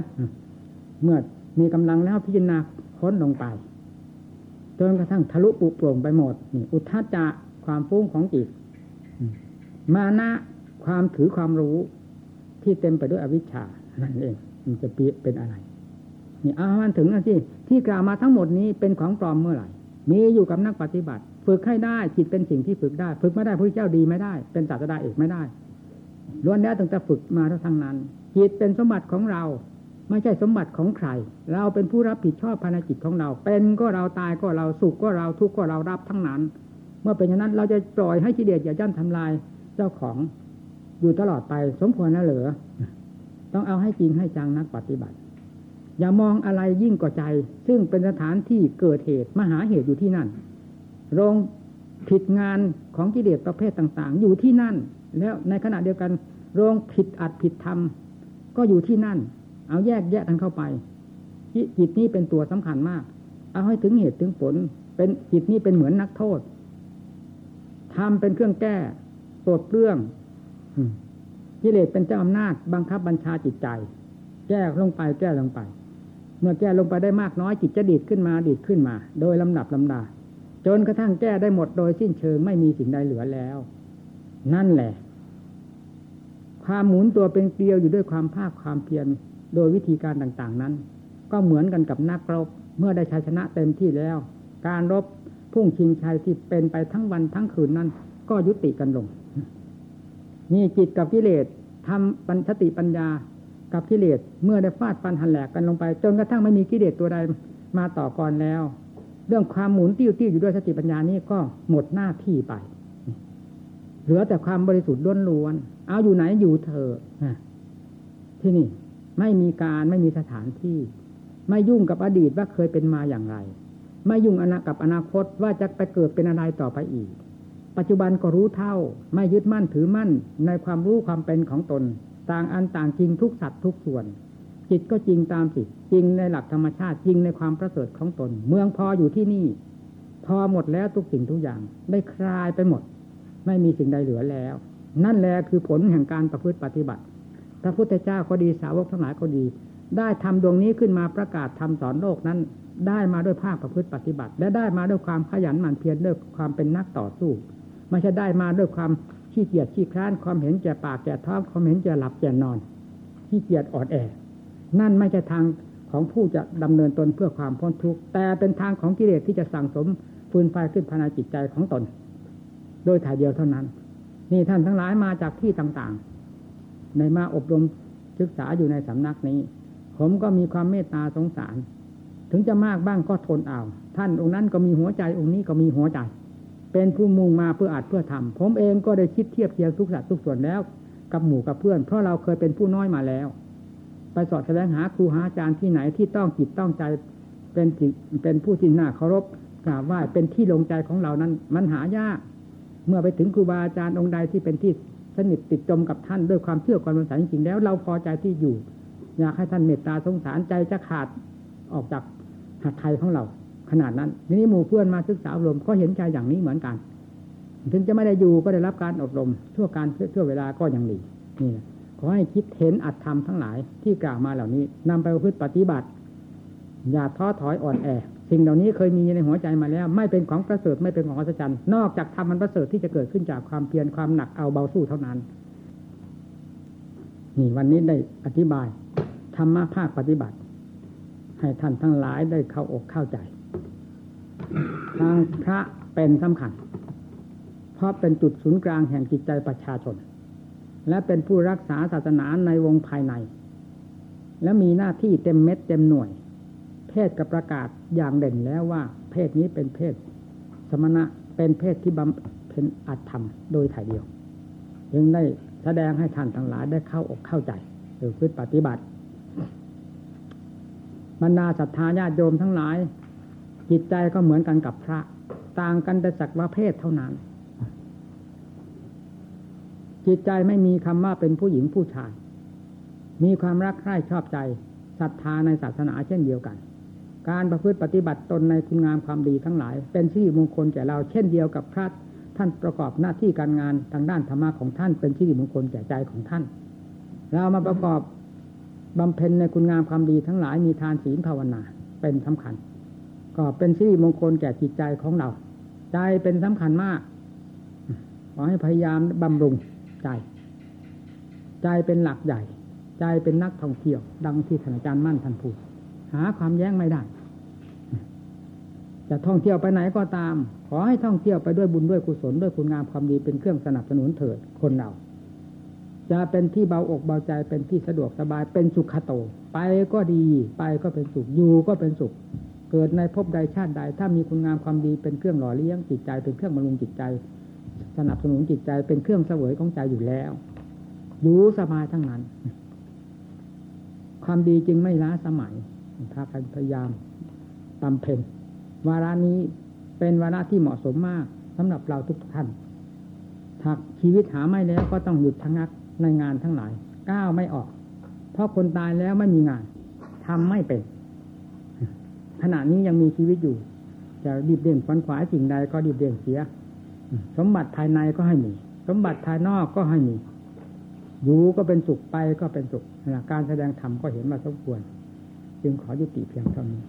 เมื่อมีกำลังแล้วพิจารณาค้นลงไป จนกระทั่งทะลุปุโปร่งไปหมดนี่อุทธจะความฟุ้งของจิต มานะความถือความรู้ที่เต็มไปด้วยอวิชชานั่นเองมันจะเป็นอะไร นี่เอามันถึงนะที่ที่กล่าวมาทั้งหมดนี้เป็นของปลอมเมื่อไหร่มีอยู่กับนักปฏิบัติ ฝึกให้ได้จิตเป็นสิ่งที่ฝึกได้ ฝึกไม่ได้พระเจ้าดีไม่ได้ เป็นศาสดาเอกไม่ได้ล้วนแล้วตั้งแต่ฝึกมาทั้งนั้นจิตเป็นสมบัติของเรา ไม่ใช่สมบัติของใคร เราเป็นผู้รับผิดชอบภายในจิตของเรา เป็นก็เราตายก็เราสุขก็เราทุกข์ก็เรารับทั้งนั้น เมื่อเป็นอย่างนั้นเราจะปล่อยให้กิเลสอย่าย่ำทำลายเจ้าของอยู่ตลอดไป สมควรนะเหรอต้องเอาให้จริงให้จังนักปฏิบัติ อย่ามองอะไรยิ่งกว่าใจ ซึ่งเป็นสถานที่เกิดเหตุมหาเหตุอยู่ที่นั่นโรงผิดงานของกิเลสประเภทต่าง ๆ อยู่ที่นั่น แล้วในขณะเดียวกัน โรงผิดอัดผิดทำก็อยู่ที่นั่น เอาแยกแยกกันเข้าไปจิตนี้เป็นตัวสำคัญมาก เอาให้ถึงเหตุถึงผล เป็นจิตนี้เป็นเหมือนนักโทษทำเป็นเครื่องแก้ปลดเปลื้องกิเลสเป็นเจ้าอำนาจบังคับบัญชาจิตใจ แก้ลงไปแก้ลงไป เมื่อแก้ลงไปได้มากน้อยจิตจะดีดขึ้นมาดีดขึ้นมา โดยลำดับลำดา จนกระทั่งแก้ได้หมดโดยสิ้นเชิงไม่มีสิ่งใดเหลือแล้ว นั่นแหละ ความหมุนตัวเป็นเกลียวอยู่ด้วยความภาคความเพียร โดยวิธีการต่างๆนั้น ก็เหมือนกันกับนักรบเมื่อได้ชัยชนะเต็มที่แล้ว การรบพุ่งชิงชัยที่เป็นไปทั้งวันทั้งคืนนั้น ก็ยุติกันลงนี่จิตกับกิเลสทำปัญสติปัญญากับกิเลสเมื่อได้ฟาดฟันหันแหลกกันลงไป จนกระทั่งไม่มีกิเลสตัวใดมาต่อก่อนแล้ว เรื่องความหมุนติ้วติ้วอยู่ด้วยสติปัญญานี้ก็หมดหน้าที่ไป เหลือแต่ความบริสุทธิ์ล้วนๆเอาอยู่ไหนอยู่เถอะที่นี่ ไม่มีการไม่มีสถานที่ ไม่ยุ่งกับอดีตว่าเคยเป็นมาอย่างไร ไม่ยุ่งอนากับอนาคตว่าจะไปเกิดเป็นอะไรต่อไปอีก ปัจจุบันก็รู้เท่า ไม่ยึดมั่นถือมั่นในความรู้ความเป็นของตน ต่างอันต่างจริงทุกสัตว์ทุกส่วน จิตก็จริงตามจิจริงในหลักธรรมชาติจริงในความประเสริฐของตน เมืองพออยู่ที่นี่ พอหมดแล้วทุกสิ่งทุกอย่าง ได้คลายไปหมด ไม่มีสิ่งใดเหลือแล้ว นั่นแหละคือผลแห่งการประพฤติปฏิบัติ พระพุทธเจ้าก็ดีสาวกทั้งหลายก็ดี ได้ทำดวงนี้ขึ้นมาประกาศทำสอนโลกนั้น ได้มาด้วยภาคประพฤติปฏิบัติ และได้มาด้วยความขยันหมั่นเพียรด้วยความเป็นนักต่อสู้ไม่ใช่ได้มาด้วยความขี้เกียจขี้คร้านความเห็นแก่ปากแก่ท้องความเห็นแก่หลับแก่นอนขี้เกียจอดแอ นั่นไม่ใช่ทางของผู้จะดำเนินตนเพื่อความพ้นทุกข์แต่เป็นทางของกิเลสที่จะสั่งสมฟืนไฟขึ้นภายในจิตใจของตน โดยถ่ายเดียวเท่านั้น นี่ท่านทั้งหลายมาจากที่ต่าง ในมาอบรมศึกษาอยู่ในสำนักนี้ ผมก็มีความเมตตาสงสาร ถึงจะมากบ้างก็ทนเอา ท่านองค์นั้นก็มีหัวใจองค์นี้ก็มีหัวใจ เป็นผู้มุ่งมาเพื่ออัดเพื่อทำผมเองก็ได้คิดเทียบเทียงทุกสัตว์ทุกส่วนแล้ว กับหมู่กับเพื่อน เพราะเราเคยเป็นผู้น้อยมาแล้ว ไปสอดแสวงหาครูหาอาจารย์ที่ไหนที่ต้องจิตต้องใจเป็นจิตเป็นผู้ที่น่าเคารพกราบไหว้เป็นที่ลงใจของเรานั้น มันหายากเมื่อไปถึงครูบาอาจารย์องค์ใดที่เป็นที่ สนิทติดจมกับท่านด้วยความเชื่อความสงสารจริงๆแล้ว เราพอใจที่อยู่ อยากให้ท่านเมตตาสงสารใจจะขาดออกจากหัตถไทยของเรา ขนาดนั้นทีนี้หมู่เพื่อนมาศึกษาอบรมก็เห็นใจอย่างนี้เหมือนกัน ถึงจะไม่ได้อยู่ก็ได้รับการอบรมชั่วการชั่วเวลาก็ยังดีนี่ขอให้คิดเห็นอัตธรรมทั้งหลายที่กล่าวมาเหล่านี้นำไปพฤติปฏิบัติ อย่าท้อถอยอ่อนแอ สิ่งเหล่านี้เคยมีในหัวใจมาแล้ว ไม่เป็นของประเสริฐไม่เป็นของอัศจรรย์นอกจากทำมันประเสริฐที่จะเกิดขึ้นจากความเพียรความหนักเอาเบาสู้เท่านั้น นี่วันนี้ได้อธิบายธรรมะภาคปฏิบัติ ให้ท่านทั้งหลายได้เข้าอกเข้าใจทางพระเป็นสำคัญ เพราะเป็นจุดศูนย์กลางแห่งจิตใจประชาชน และเป็นผู้รักษาศาสนาในวงภายใน และมีหน้าที่เต็มเม็ดเต็มหน่วย เพศกับประกาศอย่างเด่นแล้วว่า เพศนี้เป็นเพศสมณะเป็นเพศที่บำเพ็ญอัตธรรมโดยถ่ายเดียวยังได้แสดงให้ท่านทั้งหลายได้เข้าอกเข้าใจหรือพฤติปฏิบัติบรรดาศรัทธาญาติโยมทั้งหลาย จิตใจก็เหมือนกันกับพระ ต่างกันแต่สักว่าเพศเท่านั้น จิตใจไม่มีคำว่าเป็นผู้หญิงผู้ชาย มีความรักใคร่ชอบใจศรัทธาในศาสนาเช่นเดียวกัน การประพฤติปฏิบัติตนในคุณงามความดีทั้งหลาย เป็นชื่อมงคลแก่เราเช่นเดียวกับพระท่านประกอบหน้าที่การงานทางด้านธรรมะของท่าน เป็นชื่อมงคลแก่ใจของท่าน เรามาประกอบบำเพ็ญในคุณงามความดีทั้งหลายมีทานศีลภาวนาเป็นสำคัญ ก็เป็นชื่อมงคลแก่จิตใจของเรา ใจเป็นสำคัญมาก ขอให้พยายามบำรุงใจ ใจเป็นหลักใหญ่ ใจเป็นนักท่องเที่ยว ดังที่ท่านอาจารย์มั่นท่านพูดหาความแย้งไม่ได้ จะท่องเที่ยวไปไหนก็ตาม ขอให้ท่องเที่ยวไปด้วยบุญด้วยกุศลด้วยคุณงามความดีเป็นเครื่องสนับสนุนเถิดคนเรา จะเป็นที่เบาอกเบาใจเป็นที่สะดวกสบายเป็นสุขโต ไปก็ดีไปก็เป็นสุขอยู่ก็เป็นสุข เกิดในภพใดชาติใด ถ้ามีคุณงามความดีเป็นเครื่องหล่อเลี้ยงจิตใจ เป็นเครื่องบำรุงจิตใจ สนับสนุนจิตใจเป็นเครื่องเสวยของใจอยู่แล้วอยู่สบายทั้งนั้น ความดีจึงไม่ล้าสมัยพากันพยายามตำเพ็ญ วาระนี้เป็นวาระที่เหมาะสมมากสำหรับเราทุกท่านหากชีวิตหาไม่แล้วก็ต้องหยุดทั้งนักในงานทั้งหลายก้าวไม่ออก เพราะคนตายแล้วไม่มีงานทำไม่เป็นขณะนี้ยังมีชีวิตอยู่จะดีบเด่นฟันขวายสิ่งใดก็ดีบเด่นเสีย สมบัติภายในก็ให้มี สมบัติภายนอกก็ให้มีอยู่ก็เป็นสุขไปก็เป็นสุขการแสดงธรรมก็เห็นมาสมควร จึงขอยุติเพียงเท่านี้